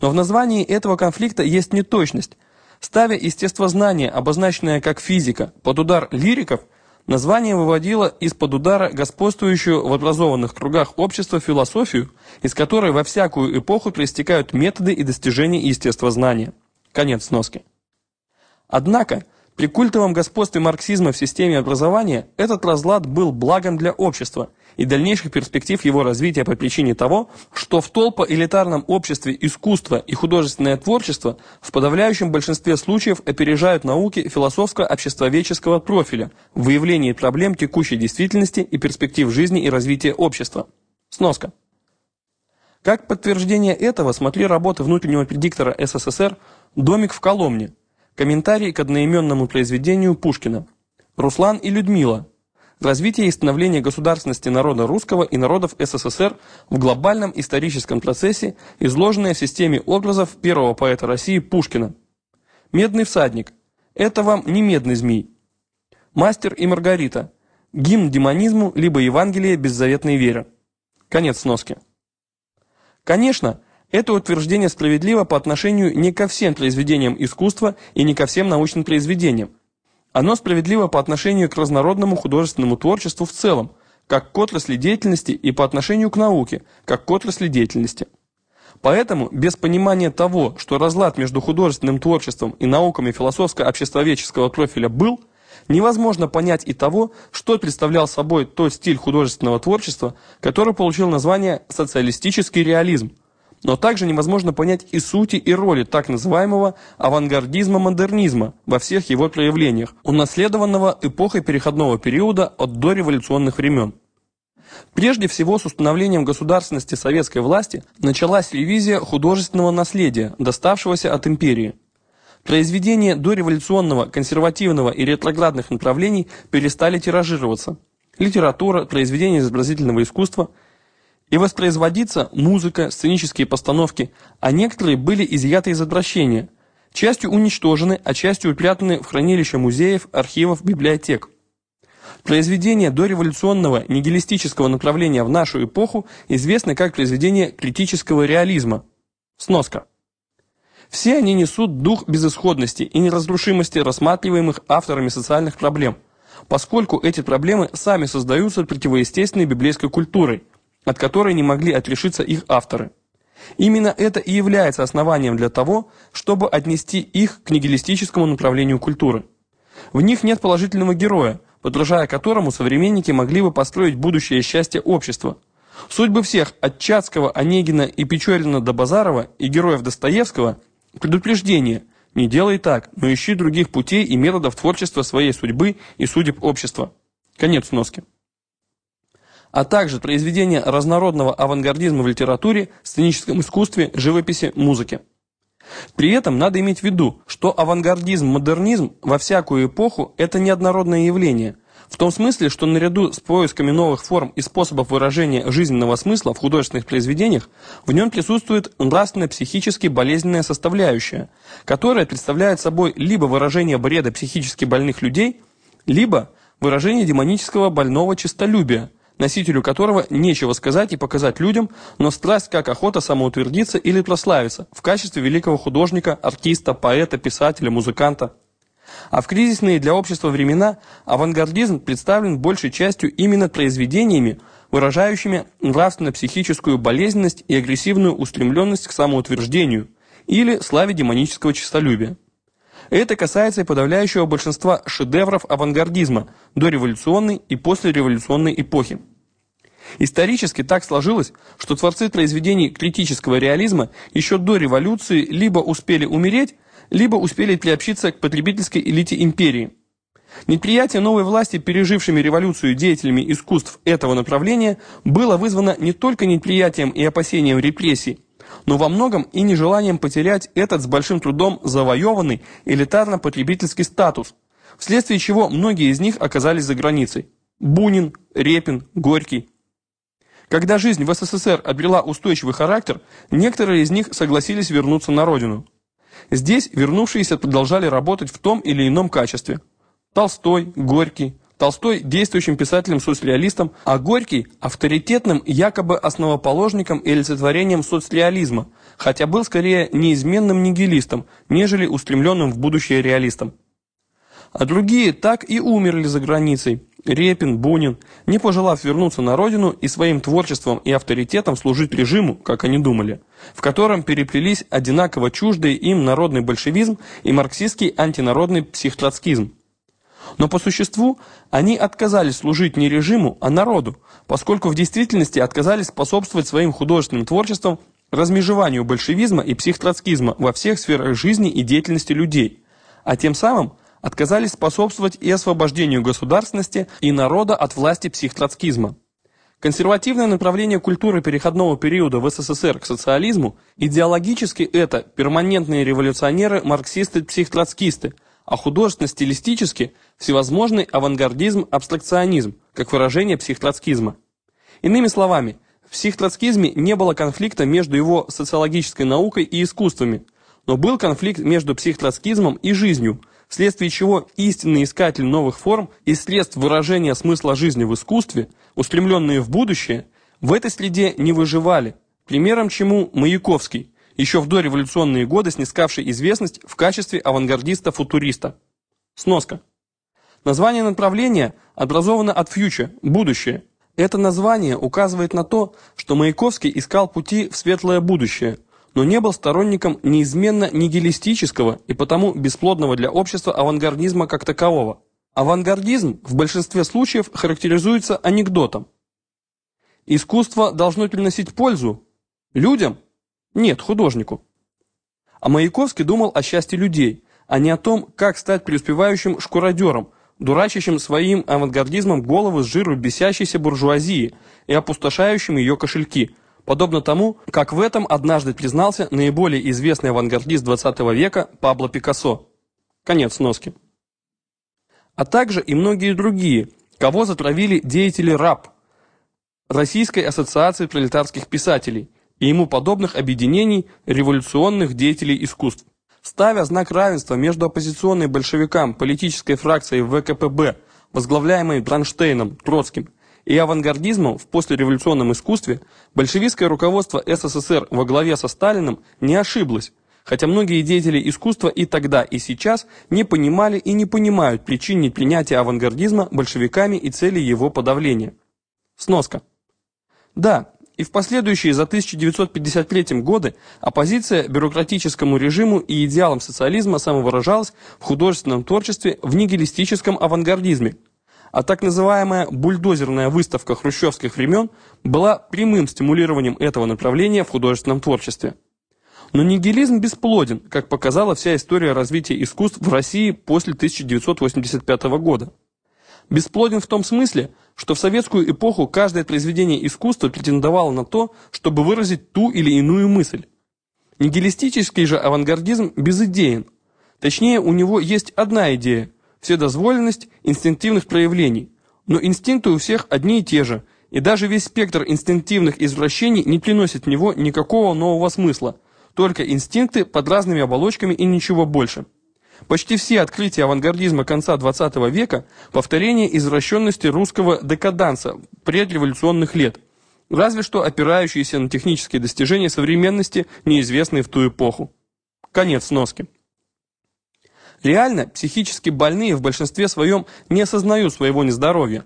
Но в названии этого конфликта есть неточность. Ставя естествознание, обозначенное как физика, под удар лириков, название выводило из-под удара господствующую в образованных кругах общества философию, из которой во всякую эпоху проистекают методы и достижения естествознания. Конец сноски. Однако, при культовом господстве марксизма в системе образования этот разлад был благом для общества – и дальнейших перспектив его развития по причине того, что в толпо-элитарном обществе искусство и художественное творчество в подавляющем большинстве случаев опережают науки философско-обществоведческого профиля в выявлении проблем текущей действительности и перспектив жизни и развития общества. Сноска. Как подтверждение этого смотри работы внутреннего предиктора СССР «Домик в Коломне», комментарий к одноименному произведению Пушкина, Руслан и Людмила, развитие и становление государственности народа русского и народов СССР в глобальном историческом процессе, изложенное в системе образов первого поэта России Пушкина. Медный всадник. Это вам не медный змей. Мастер и Маргарита. Гимн демонизму, либо Евангелие беззаветной веры. Конец сноски. Конечно, это утверждение справедливо по отношению не ко всем произведениям искусства и не ко всем научным произведениям, оно справедливо по отношению к разнородному художественному творчеству в целом, как к отрасли деятельности и по отношению к науке, как к отрасли деятельности. Поэтому, без понимания того, что разлад между художественным творчеством и науками философско-обществоведческого профиля был, невозможно понять и того, что представлял собой тот стиль художественного творчества, который получил название «социалистический реализм», но также невозможно понять и сути, и роли так называемого авангардизма-модернизма во всех его проявлениях, унаследованного эпохой переходного периода от дореволюционных времен. Прежде всего, с установлением государственности советской власти началась ревизия художественного наследия, доставшегося от империи. Произведения дореволюционного, консервативного и ретроградных направлений перестали тиражироваться. Литература, произведения изобразительного искусства и воспроизводиться музыка, сценические постановки, а некоторые были изъяты из обращения, частью уничтожены, а частью упрятаны в хранилища музеев, архивов, библиотек. Произведения дореволюционного нигилистического направления в нашу эпоху известны как произведения критического реализма. Сноска. Все они несут дух безысходности и неразрушимости рассматриваемых авторами социальных проблем, поскольку эти проблемы сами создаются противоестественной библейской культурой, от которой не могли отрешиться их авторы. Именно это и является основанием для того, чтобы отнести их к нигилистическому направлению культуры. В них нет положительного героя, подражая которому современники могли бы построить будущее счастье общества. Судьбы всех от Чацкого, Онегина и Печорина до Базарова и героев Достоевского – Предупреждение. Не делай так, но ищи других путей и методов творчества своей судьбы и судеб общества. Конец носки. А также произведения разнородного авангардизма в литературе, сценическом искусстве, живописи, музыке. При этом надо иметь в виду, что авангардизм-модернизм во всякую эпоху – это неоднородное явление, в том смысле, что наряду с поисками новых форм и способов выражения жизненного смысла в художественных произведениях, в нем присутствует нравственно-психически болезненная составляющая, которая представляет собой либо выражение бреда психически больных людей, либо выражение демонического больного честолюбия, носителю которого нечего сказать и показать людям, но страсть как охота самоутвердиться или прославиться в качестве великого художника, артиста, поэта, писателя, музыканта. А в кризисные для общества времена авангардизм представлен большей частью именно произведениями, выражающими нравственно-психическую болезненность и агрессивную устремленность к самоутверждению или славе демонического честолюбия. Это касается и подавляющего большинства шедевров авангардизма дореволюционной и послереволюционной эпохи. Исторически так сложилось, что творцы произведений критического реализма еще до революции либо успели умереть, либо успели приобщиться к потребительской элите империи. Неприятие новой власти, пережившими революцию деятелями искусств этого направления, было вызвано не только неприятием и опасением репрессий, но во многом и нежеланием потерять этот с большим трудом завоеванный элитарно-потребительский статус, вследствие чего многие из них оказались за границей. Бунин, Репин, Горький. Когда жизнь в СССР обрела устойчивый характер, некоторые из них согласились вернуться на родину. Здесь вернувшиеся продолжали работать в том или ином качестве. Толстой, Горький. Толстой – действующим писателем-соцреалистом, а Горький – авторитетным якобы основоположником и олицетворением соцреализма, хотя был скорее неизменным нигилистом, нежели устремленным в будущее реалистом. А другие так и умерли за границей, Репин, Бунин, не пожелав вернуться на родину и своим творчеством и авторитетом служить режиму, как они думали, в котором переплелись одинаково чуждые им народный большевизм и марксистский антинародный психтроцкизм. Но по существу они отказались служить не режиму, а народу, поскольку в действительности отказались способствовать своим художественным творчеством размежеванию большевизма и психтроцкизма во всех сферах жизни и деятельности людей, а тем самым отказались способствовать и освобождению государственности и народа от власти психтроцкизма. Консервативное направление культуры переходного периода в СССР к социализму идеологически это перманентные революционеры, марксисты-психтроцкисты, а художественно-стилистически всевозможный авангардизм-абстракционизм, как выражение психтроцкизма. Иными словами, в психтроцкизме не было конфликта между его социологической наукой и искусствами, но был конфликт между психтроцкизмом и жизнью, вследствие чего истинный искатель новых форм и средств выражения смысла жизни в искусстве, устремленные в будущее, в этой среде не выживали, примером чему Маяковский, еще в дореволюционные годы снискавший известность в качестве авангардиста-футуриста. Сноска. Название направления образовано от «future» – «будущее». Это название указывает на то, что Маяковский искал пути в светлое будущее – но не был сторонником неизменно нигилистического и потому бесплодного для общества авангардизма как такового. Авангардизм в большинстве случаев характеризуется анекдотом. Искусство должно приносить пользу людям, Нет, художнику. А Маяковский думал о счастье людей, а не о том, как стать преуспевающим шкуродером, дурачащим своим авангардизмом головы с жиру бесящейся буржуазии и опустошающим ее кошельки, подобно тому, как в этом однажды признался наиболее известный авангардист XX века Пабло Пикассо. Конец носки. А также и многие другие, кого затравили деятели РАП, Российской ассоциации пролетарских писателей, и ему подобных объединений революционных деятелей искусств. Ставя знак равенства между оппозиционной большевикам политической фракцией ВКПБ, возглавляемой Бронштейном, Троцким, и авангардизмом в послереволюционном искусстве, большевистское руководство СССР во главе со Сталиным не ошиблось, хотя многие деятели искусства и тогда, и сейчас не понимали и не понимают причин непринятия авангардизма большевиками и цели его подавления. Сноска. Да, и в последующие за 1953 годы оппозиция бюрократическому режиму и идеалам социализма самовыражалась в художественном творчестве в нигилистическом авангардизме, а так называемая бульдозерная выставка хрущевских времен была прямым стимулированием этого направления в художественном творчестве. Но нигилизм бесплоден, как показала вся история развития искусств в России после 1985 года. Бесплоден в том смысле, что в советскую эпоху каждое произведение искусства претендовало на то, чтобы выразить ту или иную мысль. Нигилистический же авангардизм безыдеен. Точнее, у него есть одна идея – вседозволенность инстинктивных проявлений. Но инстинкты у всех одни и те же, и даже весь спектр инстинктивных извращений не приносит в него никакого нового смысла, только инстинкты под разными оболочками и ничего больше. Почти все открытия авангардизма конца XX века – повторение извращенности русского декаданса предреволюционных лет, разве что опирающиеся на технические достижения современности, неизвестные в ту эпоху. Конец носки. Реально, психически больные в большинстве своем не осознают своего нездоровья.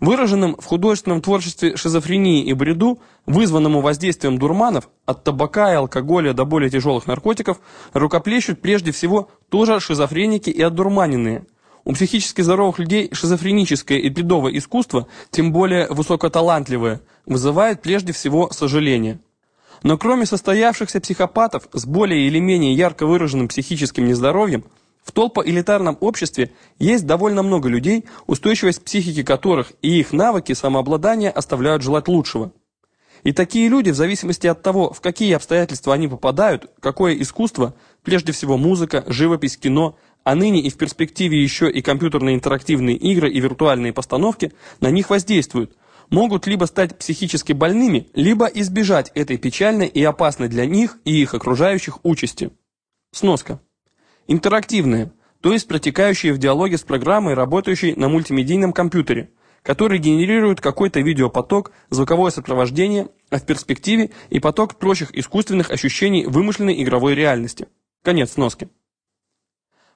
Выраженным в художественном творчестве шизофрении и бреду, вызванному воздействием дурманов, от табака и алкоголя до более тяжелых наркотиков, рукоплещут прежде всего тоже шизофреники и одурманенные. У психически здоровых людей шизофреническое и бредовое искусство, тем более высокоталантливое, вызывает прежде всего сожаление. Но кроме состоявшихся психопатов с более или менее ярко выраженным психическим нездоровьем, в толпо-элитарном обществе есть довольно много людей, устойчивость психики которых и их навыки самообладания оставляют желать лучшего. И такие люди, в зависимости от того, в какие обстоятельства они попадают, какое искусство, прежде всего музыка, живопись, кино, а ныне и в перспективе еще и компьютерные интерактивные игры и виртуальные постановки, на них воздействуют, могут либо стать психически больными, либо избежать этой печальной и опасной для них и их окружающих участи. Сноска. Интерактивные, то есть протекающие в диалоге с программой, работающей на мультимедийном компьютере, который генерирует какой-то видеопоток, звуковое сопровождение, а в перспективе и поток прочих искусственных ощущений вымышленной игровой реальности. Конец сноски.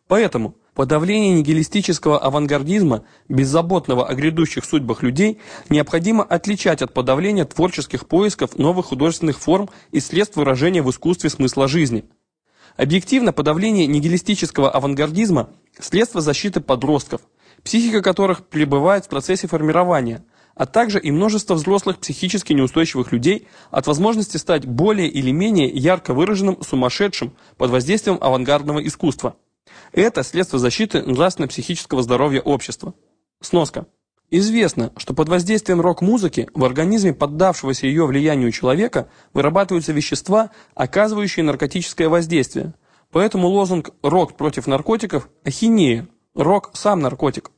Поэтому подавление нигилистического авангардизма, беззаботного о грядущих судьбах людей, необходимо отличать от подавления творческих поисков новых художественных форм и средств выражения в искусстве смысла жизни – Объективно подавление нигилистического авангардизма – средство защиты подростков, психика которых пребывает в процессе формирования, а также и множество взрослых психически неустойчивых людей от возможности стать более или менее ярко выраженным сумасшедшим под воздействием авангардного искусства. Это средство защиты нравственно-психического здоровья общества. Сноска. Известно, что под воздействием рок-музыки в организме поддавшегося ее влиянию человека вырабатываются вещества, оказывающие наркотическое воздействие. Поэтому лозунг «рок против наркотиков» – ахинея, рок – сам наркотик.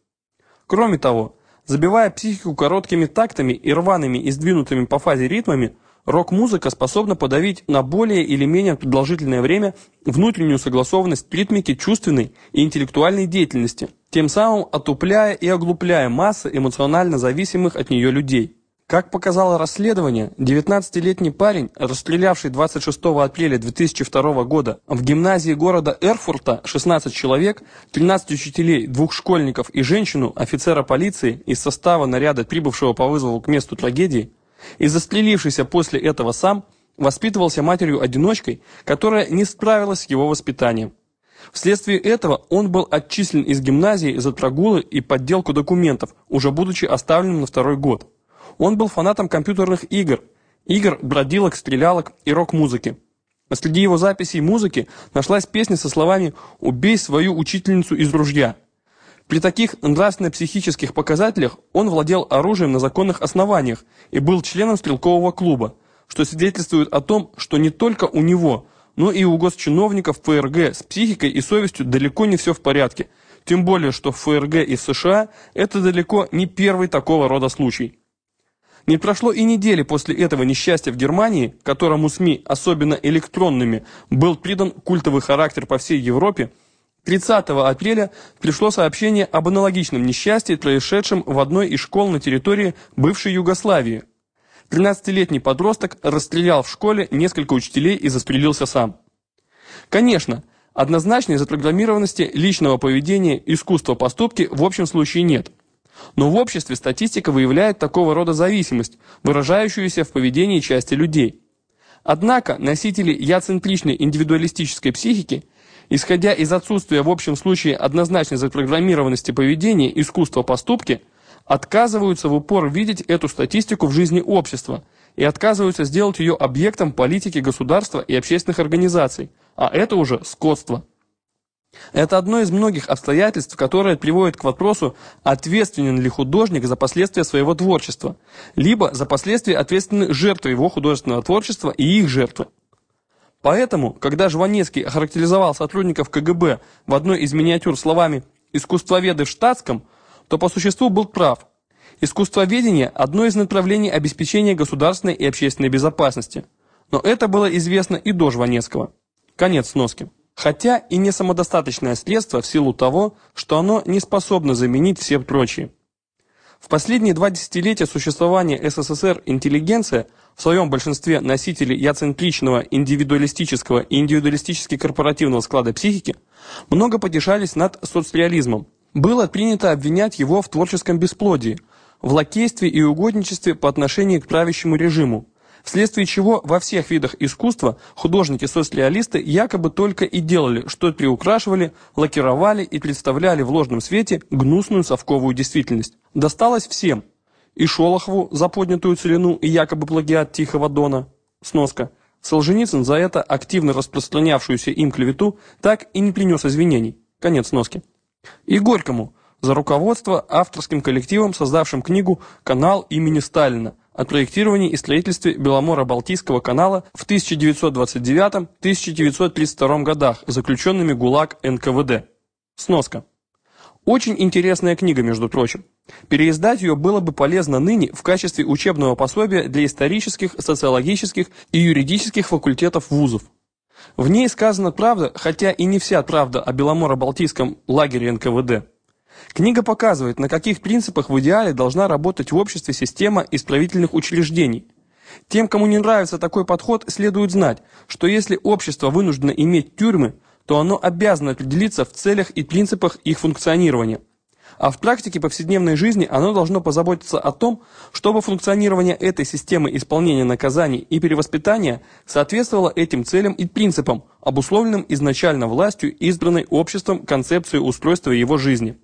Кроме того, забивая психику короткими тактами и рваными и сдвинутыми по фазе ритмами, рок-музыка способна подавить на более или менее продолжительное время внутреннюю согласованность ритмики чувственной и интеллектуальной деятельности – тем самым отупляя и оглупляя массы эмоционально зависимых от нее людей. Как показало расследование, 19-летний парень, расстрелявший 26 апреля 2002 года в гимназии города Эрфурта 16 человек, 13 учителей, двух школьников и женщину, офицера полиции из состава наряда, прибывшего по вызову к месту трагедии, и застрелившийся после этого сам, воспитывался матерью-одиночкой, которая не справилась с его воспитанием. Вследствие этого он был отчислен из гимназии за прогулы и подделку документов, уже будучи оставленным на второй год. Он был фанатом компьютерных игр, игр, бродилок, стрелялок и рок-музыки. а среди его записей музыки нашлась песня со словами «Убей свою учительницу из ружья». При таких нравственно-психических показателях он владел оружием на законных основаниях и был членом стрелкового клуба, что свидетельствует о том, что не только у него, но и у госчиновников ФРГ с психикой и совестью далеко не все в порядке, тем более, что в ФРГ и США это далеко не первый такого рода случай. Не прошло и недели после этого несчастья в Германии, которому СМИ, особенно электронными, был придан культовый характер по всей Европе, 30 апреля пришло сообщение об аналогичном несчастье, происшедшем в одной из школ на территории бывшей Югославии. 13-летний подросток расстрелял в школе несколько учителей и застрелился сам. Конечно, однозначной запрограммированности личного поведения искусства поступки в общем случае нет. Но в обществе статистика выявляет такого рода зависимость, выражающуюся в поведении части людей. Однако носители яцентричной индивидуалистической психики – Исходя из отсутствия в общем случае однозначной запрограммированности поведения, искусства поступки, отказываются в упор видеть эту статистику в жизни общества и отказываются сделать ее объектом политики государства и общественных организаций, а это уже скотство. Это одно из многих обстоятельств, которое приводит к вопросу, ответственен ли художник за последствия своего творчества, либо за последствия ответственны жертвы его художественного творчества и их жертвы. Поэтому, когда Жванецкий охарактеризовал сотрудников КГБ в одной из миниатюр словами «искусствоведы в штатском», то по существу был прав. Искусствоведение – одно из направлений обеспечения государственной и общественной безопасности. Но это было известно и до Жванецкого. Конец сноски. Хотя и не самодостаточное средство в силу того, что оно не способно заменить все прочие. В последние два десятилетия существования СССР интеллигенция – в своем большинстве носители яцентричного, индивидуалистического и индивидуалистически-корпоративного склада психики, много потешались над соцреализмом. Было принято обвинять его в творческом бесплодии, в лакействе и угодничестве по отношению к правящему режиму, вследствие чего во всех видах искусства художники-соцреалисты якобы только и делали, что приукрашивали, лакировали и представляли в ложном свете гнусную совковую действительность. Досталось всем – и Шолохову за поднятую целину и якобы плагиат Тихого Дона. Сноска. Солженицын за это, активно распространявшуюся им клевету, так и не принес извинений. Конец сноски. И Горькому за руководство авторским коллективом, создавшим книгу «Канал имени Сталина» о проектировании и строительстве Беломоро-Балтийского канала в 1929-1932 годах, заключенными ГУЛАГ НКВД. Сноска. Очень интересная книга, между прочим. Переиздать ее было бы полезно ныне в качестве учебного пособия для исторических, социологических и юридических факультетов вузов. В ней сказана правда, хотя и не вся правда о Беломоро-Балтийском лагере НКВД. Книга показывает, на каких принципах в идеале должна работать в обществе система исправительных учреждений. Тем, кому не нравится такой подход, следует знать, что если общество вынуждено иметь тюрьмы, то оно обязано определиться в целях и принципах их функционирования. А в практике повседневной жизни оно должно позаботиться о том, чтобы функционирование этой системы исполнения наказаний и перевоспитания соответствовало этим целям и принципам, обусловленным изначально властью, избранной обществом концепции устройства его жизни.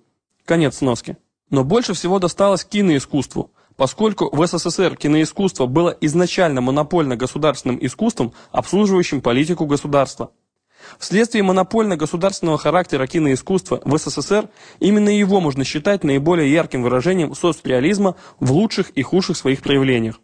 Конец сноски. Но больше всего досталось киноискусству, поскольку в СССР киноискусство было изначально монопольно-государственным искусством, обслуживающим политику государства. Вследствие монопольно-государственного характера киноискусства в СССР именно его можно считать наиболее ярким выражением соцреализма в лучших и худших своих проявлениях.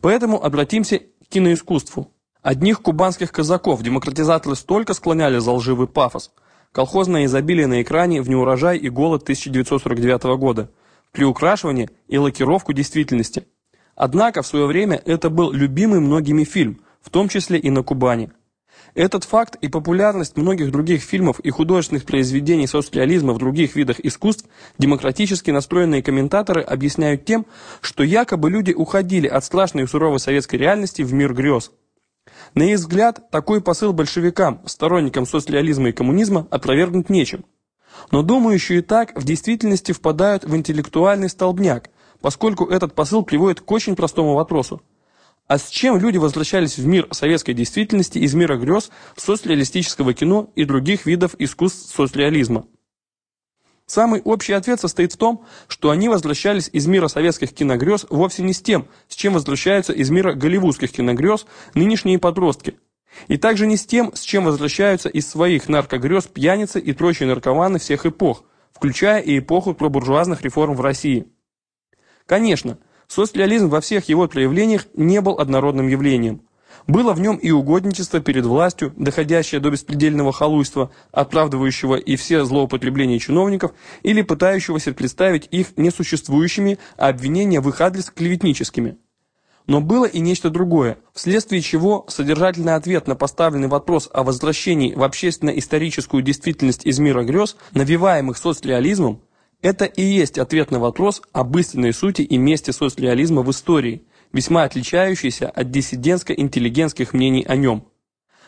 Поэтому обратимся к киноискусству. Одних кубанских казаков демократизаторы столько склоняли за лживый пафос. Колхозное изобилие на экране в неурожай и голод 1949 года. Приукрашивание и лакировку действительности. Однако в свое время это был любимый многими фильм, в том числе и на Кубани. Этот факт и популярность многих других фильмов и художественных произведений соцреализма в других видах искусств демократически настроенные комментаторы объясняют тем, что якобы люди уходили от страшной и суровой советской реальности в мир грез. На их взгляд, такой посыл большевикам, сторонникам соцреализма и коммунизма, опровергнуть нечем. Но думающие так в действительности впадают в интеллектуальный столбняк, поскольку этот посыл приводит к очень простому вопросу. А с чем люди возвращались в мир советской действительности из мира грез, соцреалистического кино и других видов искусств соцреализма? Самый общий ответ состоит в том, что они возвращались из мира советских киногрез вовсе не с тем, с чем возвращаются из мира голливудских киногрез нынешние подростки. И также не с тем, с чем возвращаются из своих наркогрез пьяницы и прочие наркоманы всех эпох, включая и эпоху пробуржуазных реформ в России. Конечно, соцреализм во всех его проявлениях не был однородным явлением. Было в нем и угодничество перед властью, доходящее до беспредельного халуйства, оправдывающего и все злоупотребления чиновников, или пытающегося представить их несуществующими, а обвинения в их адрес клеветническими. Но было и нечто другое, вследствие чего содержательный ответ на поставленный вопрос о возвращении в общественно-историческую действительность из мира грез, навиваемых соцреализмом, это и есть ответ на вопрос об истинной сути и месте соцреализма в истории – весьма отличающийся от диссидентско-интеллигентских мнений о нем.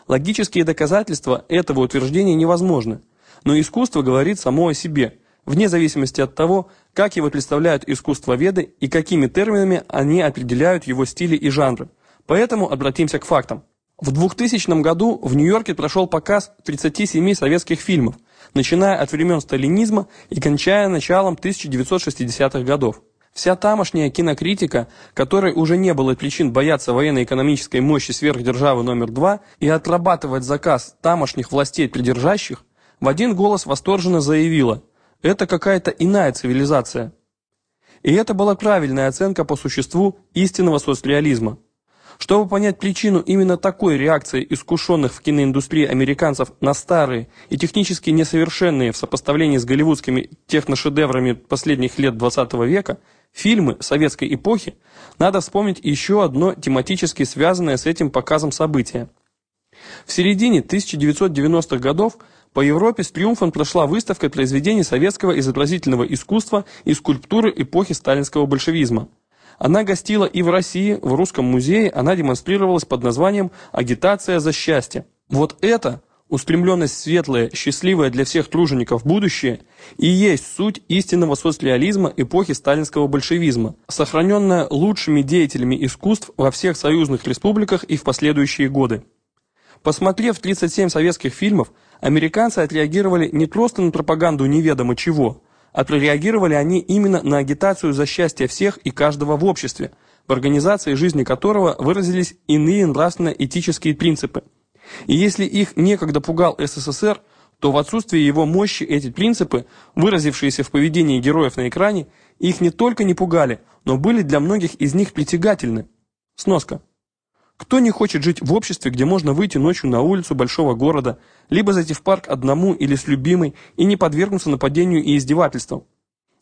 Логические доказательства этого утверждения невозможны, но искусство говорит само о себе, вне зависимости от того, как его представляют искусствоведы и какими терминами они определяют его стили и жанры. Поэтому обратимся к фактам. В 2000 году в Нью-Йорке прошел показ 37 советских фильмов, начиная от времен сталинизма и кончая началом 1960-х годов. Вся тамошняя кинокритика, которой уже не было причин бояться военно-экономической мощи сверхдержавы номер два и отрабатывать заказ тамошних властей придержащих, в один голос восторженно заявила «это какая-то иная цивилизация». И это была правильная оценка по существу истинного соцреализма. Чтобы понять причину именно такой реакции искушенных в киноиндустрии американцев на старые и технически несовершенные в сопоставлении с голливудскими техношедеврами последних лет 20 века – фильмы советской эпохи, надо вспомнить еще одно тематически связанное с этим показом событие. В середине 1990-х годов по Европе с триумфом прошла выставка произведений советского изобразительного искусства и скульптуры эпохи сталинского большевизма. Она гостила и в России, в Русском музее она демонстрировалась под названием «Агитация за счастье». Вот это устремленность светлая, счастливая для всех тружеников будущее и есть суть истинного соцреализма эпохи сталинского большевизма, сохраненная лучшими деятелями искусств во всех союзных республиках и в последующие годы. Посмотрев 37 советских фильмов, американцы отреагировали не просто на пропаганду неведомо чего, а прореагировали они именно на агитацию за счастье всех и каждого в обществе, в организации жизни которого выразились иные нравственно-этические принципы – и если их некогда пугал СССР, то в отсутствие его мощи эти принципы, выразившиеся в поведении героев на экране, их не только не пугали, но были для многих из них притягательны. Сноска. Кто не хочет жить в обществе, где можно выйти ночью на улицу большого города, либо зайти в парк одному или с любимой и не подвергнуться нападению и издевательствам?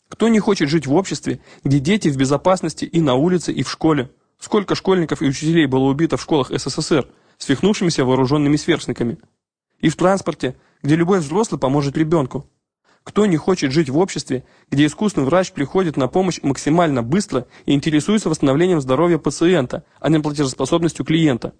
Кто не хочет жить в обществе, где дети в безопасности и на улице, и в школе? Сколько школьников и учителей было убито в школах СССР – свихнувшимися вооруженными сверстниками. И в транспорте, где любой взрослый поможет ребенку. Кто не хочет жить в обществе, где искусственный врач приходит на помощь максимально быстро и интересуется восстановлением здоровья пациента, а не платежеспособностью клиента?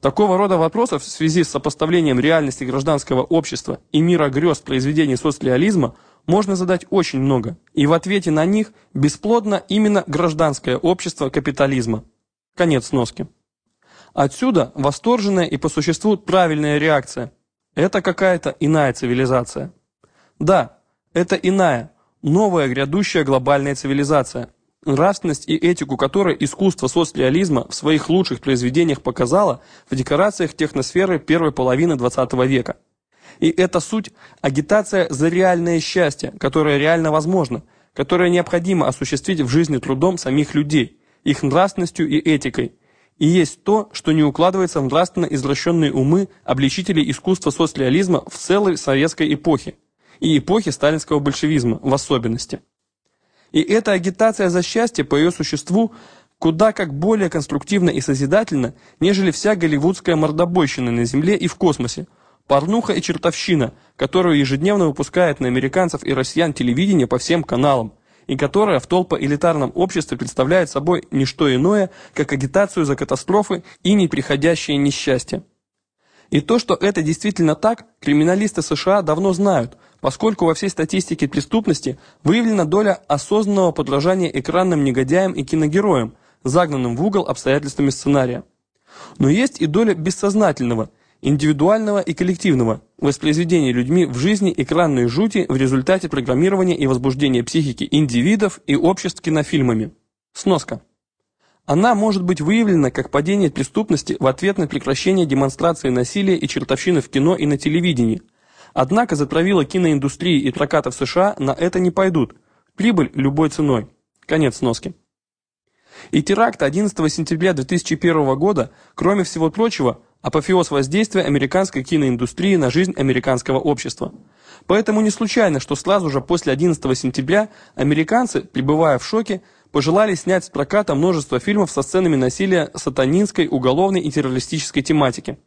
Такого рода вопросов в связи с сопоставлением реальности гражданского общества и мира грез произведений соцреализма можно задать очень много, и в ответе на них бесплодно именно гражданское общество капитализма. Конец сноски. Отсюда восторженная и по существу правильная реакция. Это какая-то иная цивилизация. Да, это иная, новая грядущая глобальная цивилизация, нравственность и этику которой искусство соцреализма в своих лучших произведениях показало в декорациях техносферы первой половины XX века. И это суть – агитация за реальное счастье, которое реально возможно, которое необходимо осуществить в жизни трудом самих людей, их нравственностью и этикой – и есть то, что не укладывается в нравственно извращенные умы обличителей искусства соцреализма в целой советской эпохе и эпохи сталинского большевизма в особенности. И эта агитация за счастье по ее существу куда как более конструктивна и созидательна, нежели вся голливудская мордобойщина на Земле и в космосе, порнуха и чертовщина, которую ежедневно выпускает на американцев и россиян телевидение по всем каналам, и которая в толпоэлитарном обществе представляет собой не что иное, как агитацию за катастрофы и неприходящее несчастье. И то, что это действительно так, криминалисты США давно знают, поскольку во всей статистике преступности выявлена доля осознанного подражания экранным негодяям и киногероям, загнанным в угол обстоятельствами сценария. Но есть и доля бессознательного – индивидуального и коллективного, воспроизведения людьми в жизни экранной жути в результате программирования и возбуждения психики индивидов и обществ кинофильмами. Сноска. Она может быть выявлена как падение преступности в ответ на прекращение демонстрации насилия и чертовщины в кино и на телевидении. Однако за правила киноиндустрии и проката в США на это не пойдут. Прибыль любой ценой. Конец сноски. И теракт 11 сентября 2001 года, кроме всего прочего, апофеоз воздействия американской киноиндустрии на жизнь американского общества. Поэтому не случайно, что сразу же после 11 сентября американцы, пребывая в шоке, пожелали снять с проката множество фильмов со сценами насилия сатанинской, уголовной и террористической тематики.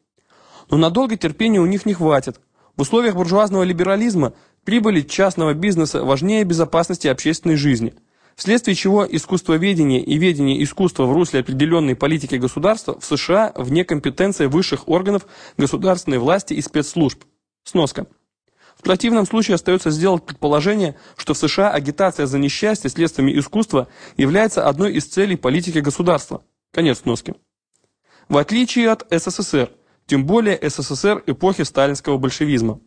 Но надолго терпения у них не хватит. В условиях буржуазного либерализма прибыли частного бизнеса важнее безопасности общественной жизни – вследствие чего искусствоведение и ведение искусства в русле определенной политики государства в США вне компетенции высших органов государственной власти и спецслужб. Сноска. В противном случае остается сделать предположение, что в США агитация за несчастье следствиями искусства является одной из целей политики государства. Конец сноски. В отличие от СССР, тем более СССР эпохи сталинского большевизма.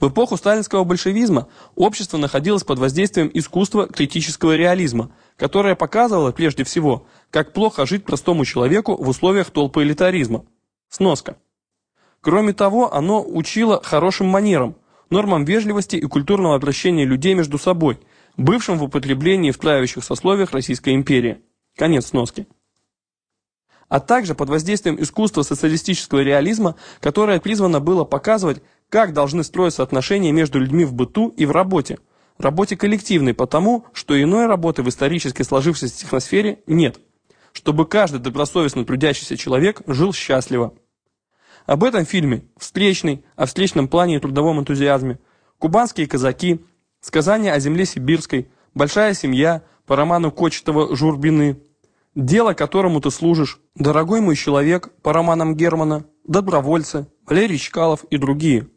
В эпоху сталинского большевизма общество находилось под воздействием искусства критического реализма, которое показывало, прежде всего, как плохо жить простому человеку в условиях толпы элитаризма. Сноска. Кроме того, оно учило хорошим манерам, нормам вежливости и культурного обращения людей между собой, бывшим в употреблении в правящих сословиях Российской империи. Конец сноски. А также под воздействием искусства социалистического реализма, которое призвано было показывать, как должны строиться отношения между людьми в быту и в работе. Работе коллективной, потому что иной работы в исторически сложившейся техносфере нет. Чтобы каждый добросовестно трудящийся человек жил счастливо. Об этом фильме «Встречный», о встречном плане и трудовом энтузиазме, «Кубанские казаки», «Сказания о земле сибирской», «Большая семья», по роману Кочетова «Журбины», «Дело, которому ты служишь», «Дорогой мой человек» по романам Германа, «Добровольцы», Валерий Чкалов и другие.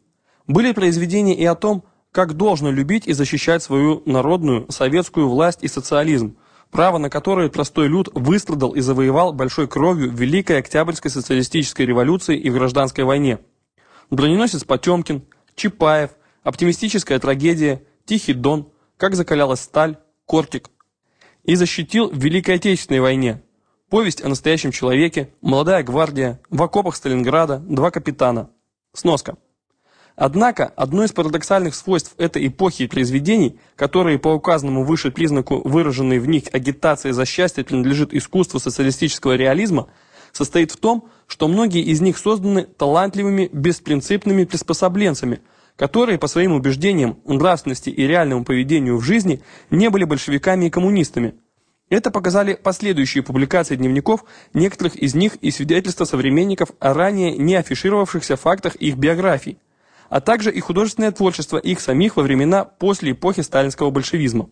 Были произведения и о том, как должно любить и защищать свою народную советскую власть и социализм, право на которое простой люд выстрадал и завоевал большой кровью в Великой Октябрьской социалистической революции и в гражданской войне. Броненосец Потемкин, Чапаев, оптимистическая трагедия, Тихий Дон, как закалялась сталь, Кортик. И защитил в Великой Отечественной войне. Повесть о настоящем человеке, молодая гвардия, в окопах Сталинграда, два капитана. Сноска. Однако, одно из парадоксальных свойств этой эпохи и произведений, которые по указанному выше признаку выраженной в них агитации за счастье принадлежит искусству социалистического реализма, состоит в том, что многие из них созданы талантливыми, беспринципными приспособленцами, которые по своим убеждениям, нравственности и реальному поведению в жизни не были большевиками и коммунистами. Это показали последующие публикации дневников некоторых из них и свидетельства современников о ранее не афишировавшихся фактах их биографий а также и художественное творчество их самих во времена после эпохи сталинского большевизма.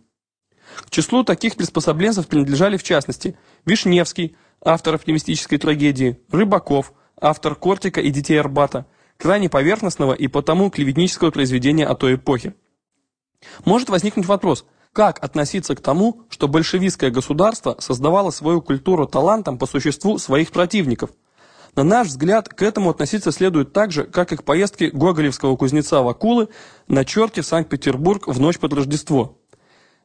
К числу таких приспособленцев принадлежали в частности Вишневский, автор оптимистической трагедии, Рыбаков, автор «Кортика» и «Детей Арбата», крайне поверхностного и потому клеветнического произведения о той эпохе. Может возникнуть вопрос, как относиться к тому, что большевистское государство создавало свою культуру талантом по существу своих противников – на наш взгляд, к этому относиться следует так же, как и к поездке гоголевского кузнеца Вакулы на черте в Санкт-Петербург в ночь под Рождество.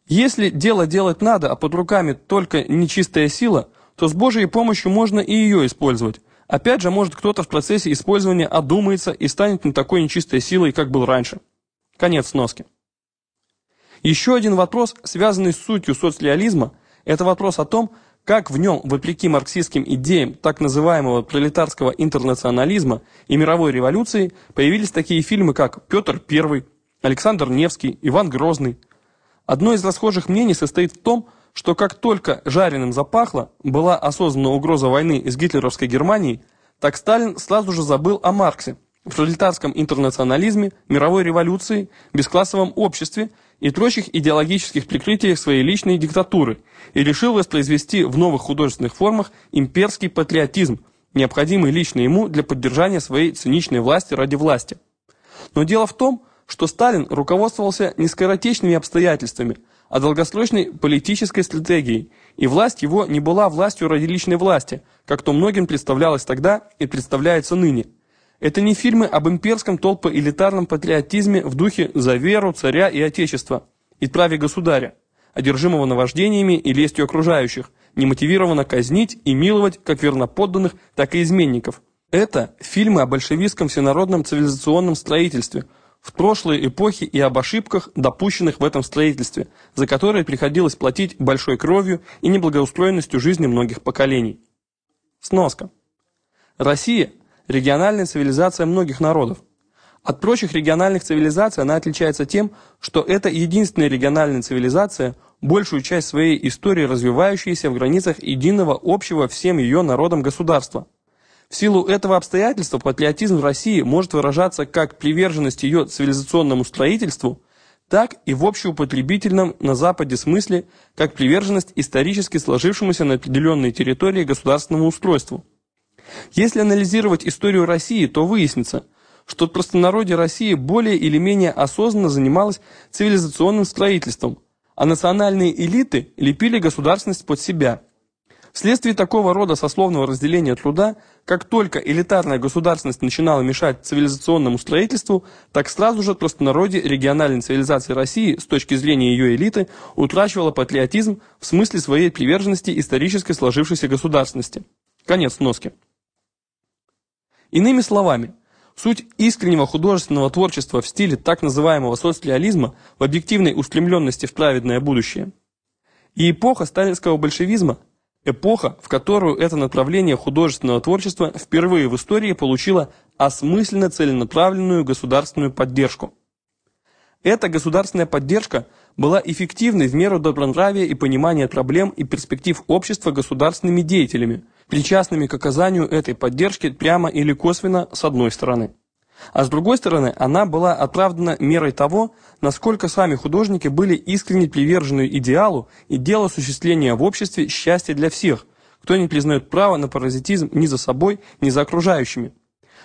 Если дело делать надо, а под руками только нечистая сила, то с Божьей помощью можно и ее использовать. Опять же, может кто-то в процессе использования одумается и станет не такой нечистой силой, как был раньше. Конец сноски. Еще один вопрос, связанный с сутью соцреализма, это вопрос о том, как в нем, вопреки марксистским идеям так называемого пролетарского интернационализма и мировой революции, появились такие фильмы, как «Петр I», Александр Невский, Иван Грозный. Одно из расхожих мнений состоит в том, что как только жареным запахло, была осознана угроза войны с гитлеровской Германией, так Сталин сразу же забыл о Марксе, в пролетарском интернационализме, мировой революции, бесклассовом обществе и прочих идеологических прикрытиях своей личной диктатуры и решил воспроизвести в новых художественных формах имперский патриотизм, необходимый лично ему для поддержания своей циничной власти ради власти. Но дело в том, что Сталин руководствовался не скоротечными обстоятельствами, а долгосрочной политической стратегией, и власть его не была властью ради личной власти, как то многим представлялось тогда и представляется ныне – это не фильмы об имперском толпоэлитарном патриотизме в духе «за веру, царя и отечества» и праве государя, одержимого наваждениями и лестью окружающих, немотивированно казнить и миловать как верноподданных, так и изменников. Это фильмы о большевистском всенародном цивилизационном строительстве – в прошлые эпохи и об ошибках, допущенных в этом строительстве, за которые приходилось платить большой кровью и неблагоустроенностью жизни многих поколений. Сноска. Россия – региональная цивилизация многих народов. От прочих региональных цивилизаций она отличается тем, что это единственная региональная цивилизация, большую часть своей истории развивающаяся в границах единого общего всем ее народам государства – в силу этого обстоятельства патриотизм в России может выражаться как приверженность ее цивилизационному строительству, так и в общеупотребительном на Западе смысле, как приверженность исторически сложившемуся на определенной территории государственному устройству. Если анализировать историю России, то выяснится, что простонародье России более или менее осознанно занималось цивилизационным строительством, а национальные элиты лепили государственность под себя – Вследствие такого рода сословного разделения труда, как только элитарная государственность начинала мешать цивилизационному строительству, так сразу же простонародье региональной цивилизации России с точки зрения ее элиты утрачивала патриотизм в смысле своей приверженности исторической сложившейся государственности. Конец носки. Иными словами, суть искреннего художественного творчества в стиле так называемого соцреализма в объективной устремленности в праведное будущее. И эпоха сталинского большевизма – Эпоха, в которую это направление художественного творчества впервые в истории получило осмысленно целенаправленную государственную поддержку. Эта государственная поддержка была эффективной в меру добронравия и понимания проблем и перспектив общества государственными деятелями, причастными к оказанию этой поддержки прямо или косвенно с одной стороны. А с другой стороны, она была оправдана мерой того, насколько сами художники были искренне привержены идеалу и делу осуществления в обществе счастья для всех, кто не признает право на паразитизм ни за собой, ни за окружающими.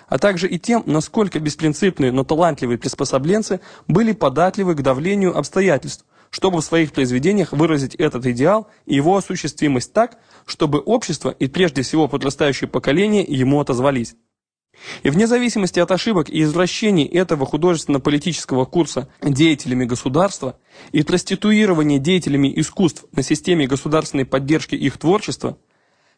А также и тем, насколько беспринципные, но талантливые приспособленцы были податливы к давлению обстоятельств, чтобы в своих произведениях выразить этот идеал и его осуществимость так, чтобы общество и прежде всего подрастающее поколение ему отозвались. И вне зависимости от ошибок и извращений этого художественно-политического курса деятелями государства и проституирования деятелями искусств на системе государственной поддержки их творчества,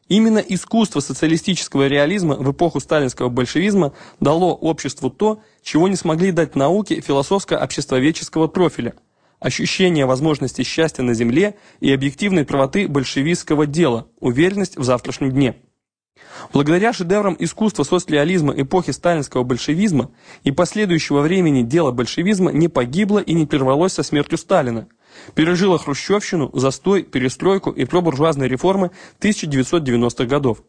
именно искусство социалистического реализма в эпоху сталинского большевизма дало обществу то, чего не смогли дать науке философско-обществоведческого профиля – ощущение возможности счастья на земле и объективной правоты большевистского дела, уверенность в завтрашнем дне. Благодаря шедеврам искусства соцреализма эпохи сталинского большевизма и последующего времени дело большевизма не погибло и не прервалось со смертью Сталина. Пережило хрущевщину, застой, перестройку и пробуржуазные реформы 1990-х годов.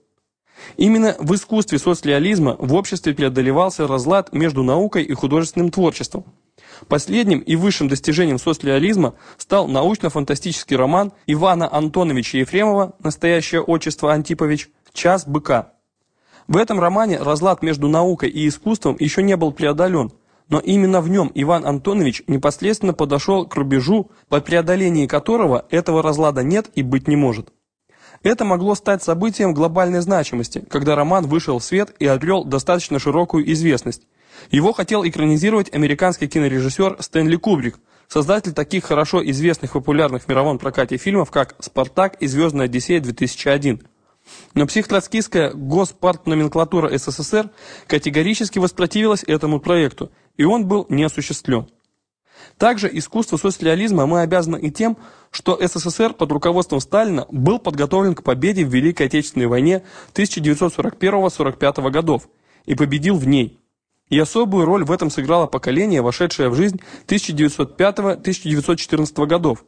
Именно в искусстве соцреализма в обществе преодолевался разлад между наукой и художественным творчеством. Последним и высшим достижением соцреализма стал научно-фантастический роман Ивана Антоновича Ефремова «Настоящее отчество Антипович» Час быка. В этом романе разлад между наукой и искусством еще не был преодолен, но именно в нем Иван Антонович непосредственно подошел к рубежу, по преодолении которого этого разлада нет и быть не может. Это могло стать событием глобальной значимости, когда роман вышел в свет и обрел достаточно широкую известность. Его хотел экранизировать американский кинорежиссер Стэнли Кубрик, создатель таких хорошо известных популярных в мировом прокате фильмов, как «Спартак» и «Звездная Одиссея-2001». Но психтроцкистская госпартноменклатура СССР категорически воспротивилась этому проекту, и он был не осуществлен. Также искусству соцреализма мы обязаны и тем, что СССР под руководством Сталина был подготовлен к победе в Великой Отечественной войне 1941-45 годов и победил в ней. И особую роль в этом сыграло поколение, вошедшее в жизнь 1905-1914 годов.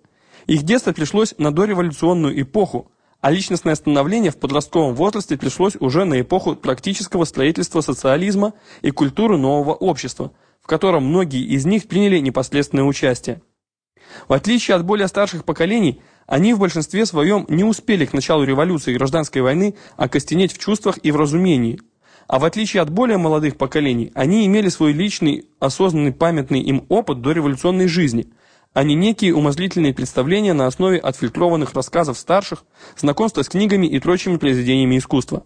Их детство пришлось на дореволюционную эпоху, а личностное становление в подростковом возрасте пришлось уже на эпоху практического строительства социализма и культуры нового общества, в котором многие из них приняли непосредственное участие. В отличие от более старших поколений, они в большинстве своем не успели к началу революции и гражданской войны окостенеть в чувствах и в разумении. А в отличие от более молодых поколений, они имели свой личный, осознанный, памятный им опыт до революционной жизни – а не некие умозрительные представления на основе отфильтрованных рассказов старших, знакомства с книгами и прочими произведениями искусства.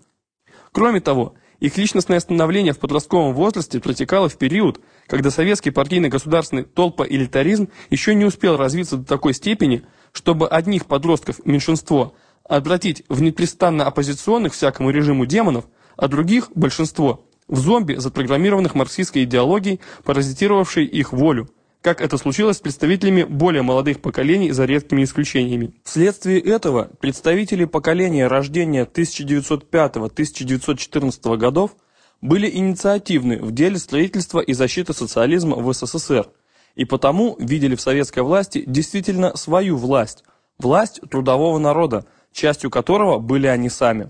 Кроме того, их личностное становление в подростковом возрасте протекало в период, когда советский партийный государственный толпоэлитаризм еще не успел развиться до такой степени, чтобы одних подростков меньшинство, обратить в непрестанно оппозиционных всякому режиму демонов, а других – большинство, в зомби, запрограммированных марксистской идеологией, паразитировавшей их волю, как это случилось с представителями более молодых поколений за редкими исключениями. Вследствие этого представители поколения рождения 1905-1914 годов были инициативны в деле строительства и защиты социализма в СССР, и потому видели в советской власти действительно свою власть, власть трудового народа, частью которого были они сами.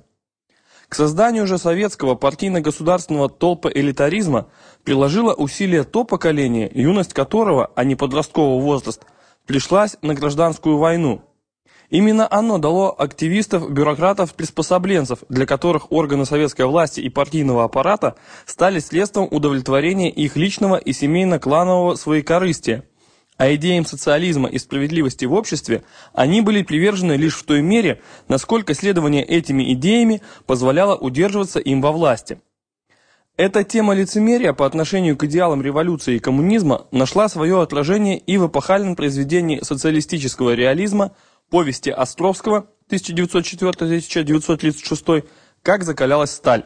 К созданию же советского партийно-государственного толпа элитаризма приложило усилия то поколение, юность которого, а не подростковый возраст, пришлась на гражданскую войну. Именно оно дало активистов, бюрократов, приспособленцев, для которых органы советской власти и партийного аппарата стали средством удовлетворения их личного и семейно-кланового своекорыстия – а идеям социализма и справедливости в обществе они были привержены лишь в той мере, насколько следование этими идеями позволяло удерживаться им во власти. Эта тема лицемерия по отношению к идеалам революции и коммунизма нашла свое отражение и в эпохальном произведении социалистического реализма повести Островского 1904-1936 «Как закалялась сталь».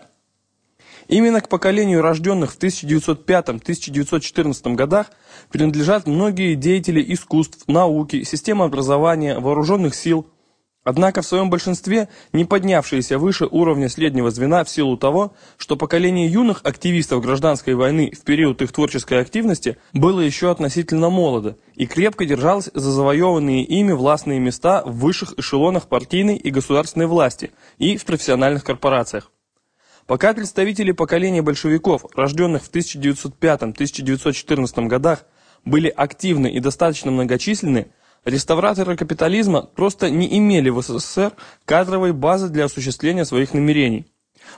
Именно к поколению рожденных в 1905-1914 годах принадлежат многие деятели искусств, науки, системы образования, вооруженных сил, однако в своем большинстве не поднявшиеся выше уровня среднего звена в силу того, что поколение юных активистов гражданской войны в период их творческой активности было еще относительно молодо и крепко держалось за завоеванные ими властные места в высших эшелонах партийной и государственной власти и в профессиональных корпорациях. Пока представители поколения большевиков, рожденных в 1905-1914 годах, были активны и достаточно многочисленны, реставраторы капитализма просто не имели в СССР кадровой базы для осуществления своих намерений.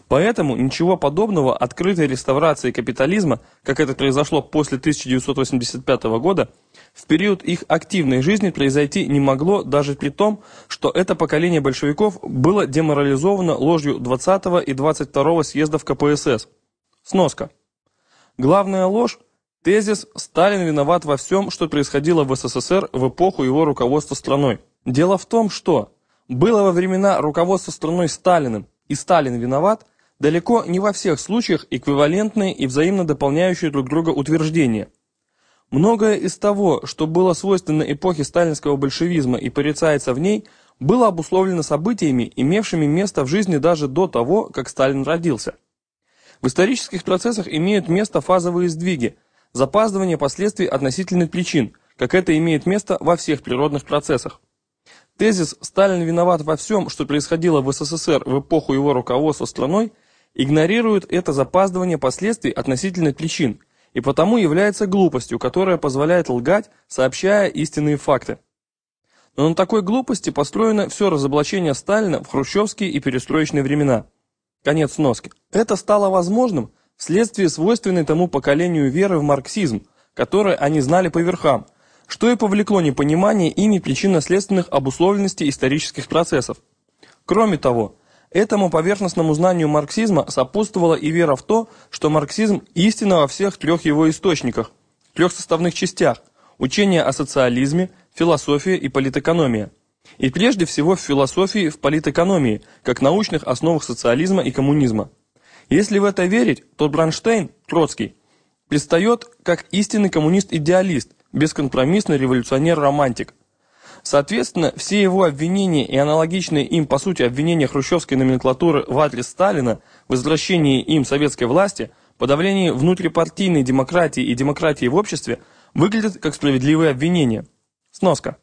Поэтому ничего подобного открытой реставрации капитализма, как это произошло после 1985 года, в период их активной жизни произойти не могло даже при том, что это поколение большевиков было деморализовано ложью 20 и 22 съездов КПСС. Сноска. Главная ложь – тезис «Сталин виноват во всем, что происходило в СССР в эпоху его руководства страной». Дело в том, что было во времена руководства страной Сталиным и Сталин виноват, далеко не во всех случаях эквивалентные и взаимно дополняющие друг друга утверждения – Многое из того, что было свойственно эпохе сталинского большевизма и порицается в ней, было обусловлено событиями, имевшими место в жизни даже до того, как Сталин родился. В исторических процессах имеют место фазовые сдвиги, запаздывание последствий относительных причин, как это имеет место во всех природных процессах. Тезис «Сталин виноват во всем, что происходило в СССР в эпоху его руководства страной» игнорирует это запаздывание последствий относительных причин – и потому является глупостью, которая позволяет лгать, сообщая истинные факты. Но на такой глупости построено все разоблачение Сталина в хрущевские и перестроечные времена. Конец сноски. Это стало возможным вследствие свойственной тому поколению веры в марксизм, который они знали по верхам, что и повлекло непонимание ими причинно-следственных обусловленностей исторических процессов. Кроме того, Этому поверхностному знанию марксизма сопутствовала и вера в то, что марксизм истинно во всех трех его источниках, трех составных частях – учение о социализме, философия и политэкономия. И прежде всего в философии, в политэкономии, как научных основах социализма и коммунизма. Если в это верить, то Бронштейн, Троцкий, предстает как истинный коммунист-идеалист, бескомпромиссный революционер-романтик – Соответственно, все его обвинения и аналогичные им, по сути, обвинения хрущевской номенклатуры в адрес Сталина, возвращении им советской власти, подавлении внутрипартийной демократии и демократии в обществе, выглядят как справедливые обвинения. Сноска.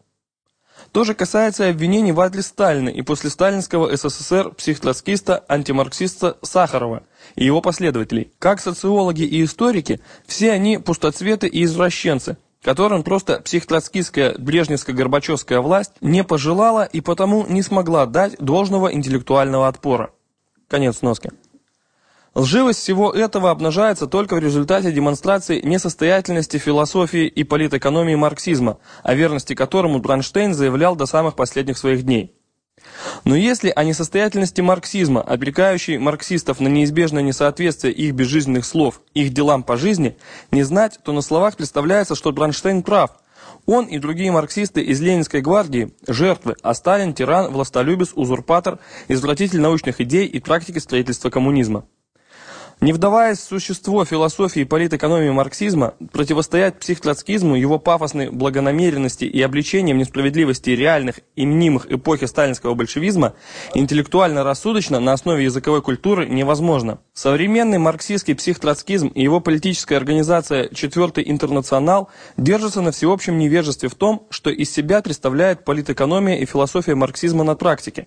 То же касается обвинений в адрес Сталина и после сталинского СССР психотроцкиста, антимарксиста Сахарова и его последователей. Как социологи и историки, все они пустоцветы и извращенцы – которым просто психотроцкистская брежневско-горбачевская власть не пожелала и потому не смогла дать должного интеллектуального отпора. Конец сноски. Лживость всего этого обнажается только в результате демонстрации несостоятельности философии и политэкономии марксизма, о верности которому Бронштейн заявлял до самых последних своих дней. Но если о несостоятельности марксизма, обрекающей марксистов на неизбежное несоответствие их безжизненных слов, их делам по жизни, не знать, то на словах представляется, что Бронштейн прав. Он и другие марксисты из Ленинской гвардии – жертвы, а Сталин – тиран, властолюбец, узурпатор, извратитель научных идей и практики строительства коммунизма. Не вдаваясь в существо философии и политэкономии марксизма, противостоять психтроцкизму, его пафосной благонамеренности и обличением несправедливости реальных и мнимых эпохи сталинского большевизма интеллектуально-рассудочно на основе языковой культуры невозможно. Современный марксистский психтроцкизм и его политическая организация «Четвертый интернационал» держатся на всеобщем невежестве в том, что из себя представляет политэкономия и философия марксизма на практике.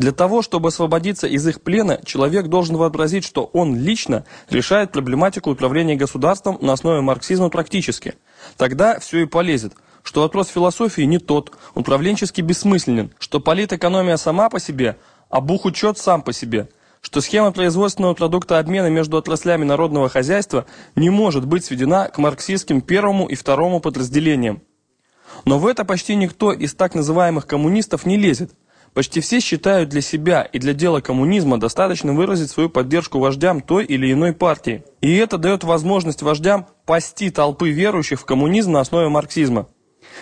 Для того, чтобы освободиться из их плена, человек должен вообразить, что он лично решает проблематику управления государством на основе марксизма практически. Тогда все и полезет, что вопрос философии не тот, управленчески бессмысленен, что политэкономия сама по себе, а бухучет сам по себе, что схема производственного продукта обмена между отраслями народного хозяйства не может быть сведена к марксистским первому и второму подразделениям. Но в это почти никто из так называемых коммунистов не лезет. Почти все считают для себя и для дела коммунизма достаточно выразить свою поддержку вождям той или иной партии. И это дает возможность вождям пасти толпы верующих в коммунизм на основе марксизма.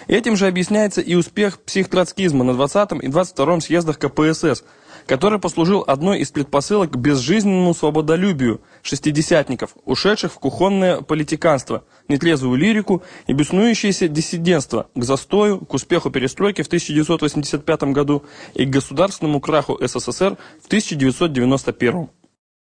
Этим же объясняется и успех психтроцкизма на 20 и 22 съездах КПСС – который послужил одной из предпосылок к безжизненному свободолюбию шестидесятников, ушедших в кухонное политиканство, нетрезвую лирику и беснующееся диссидентство, к застою, к успеху перестройки в 1985 году и к государственному краху СССР в 1991.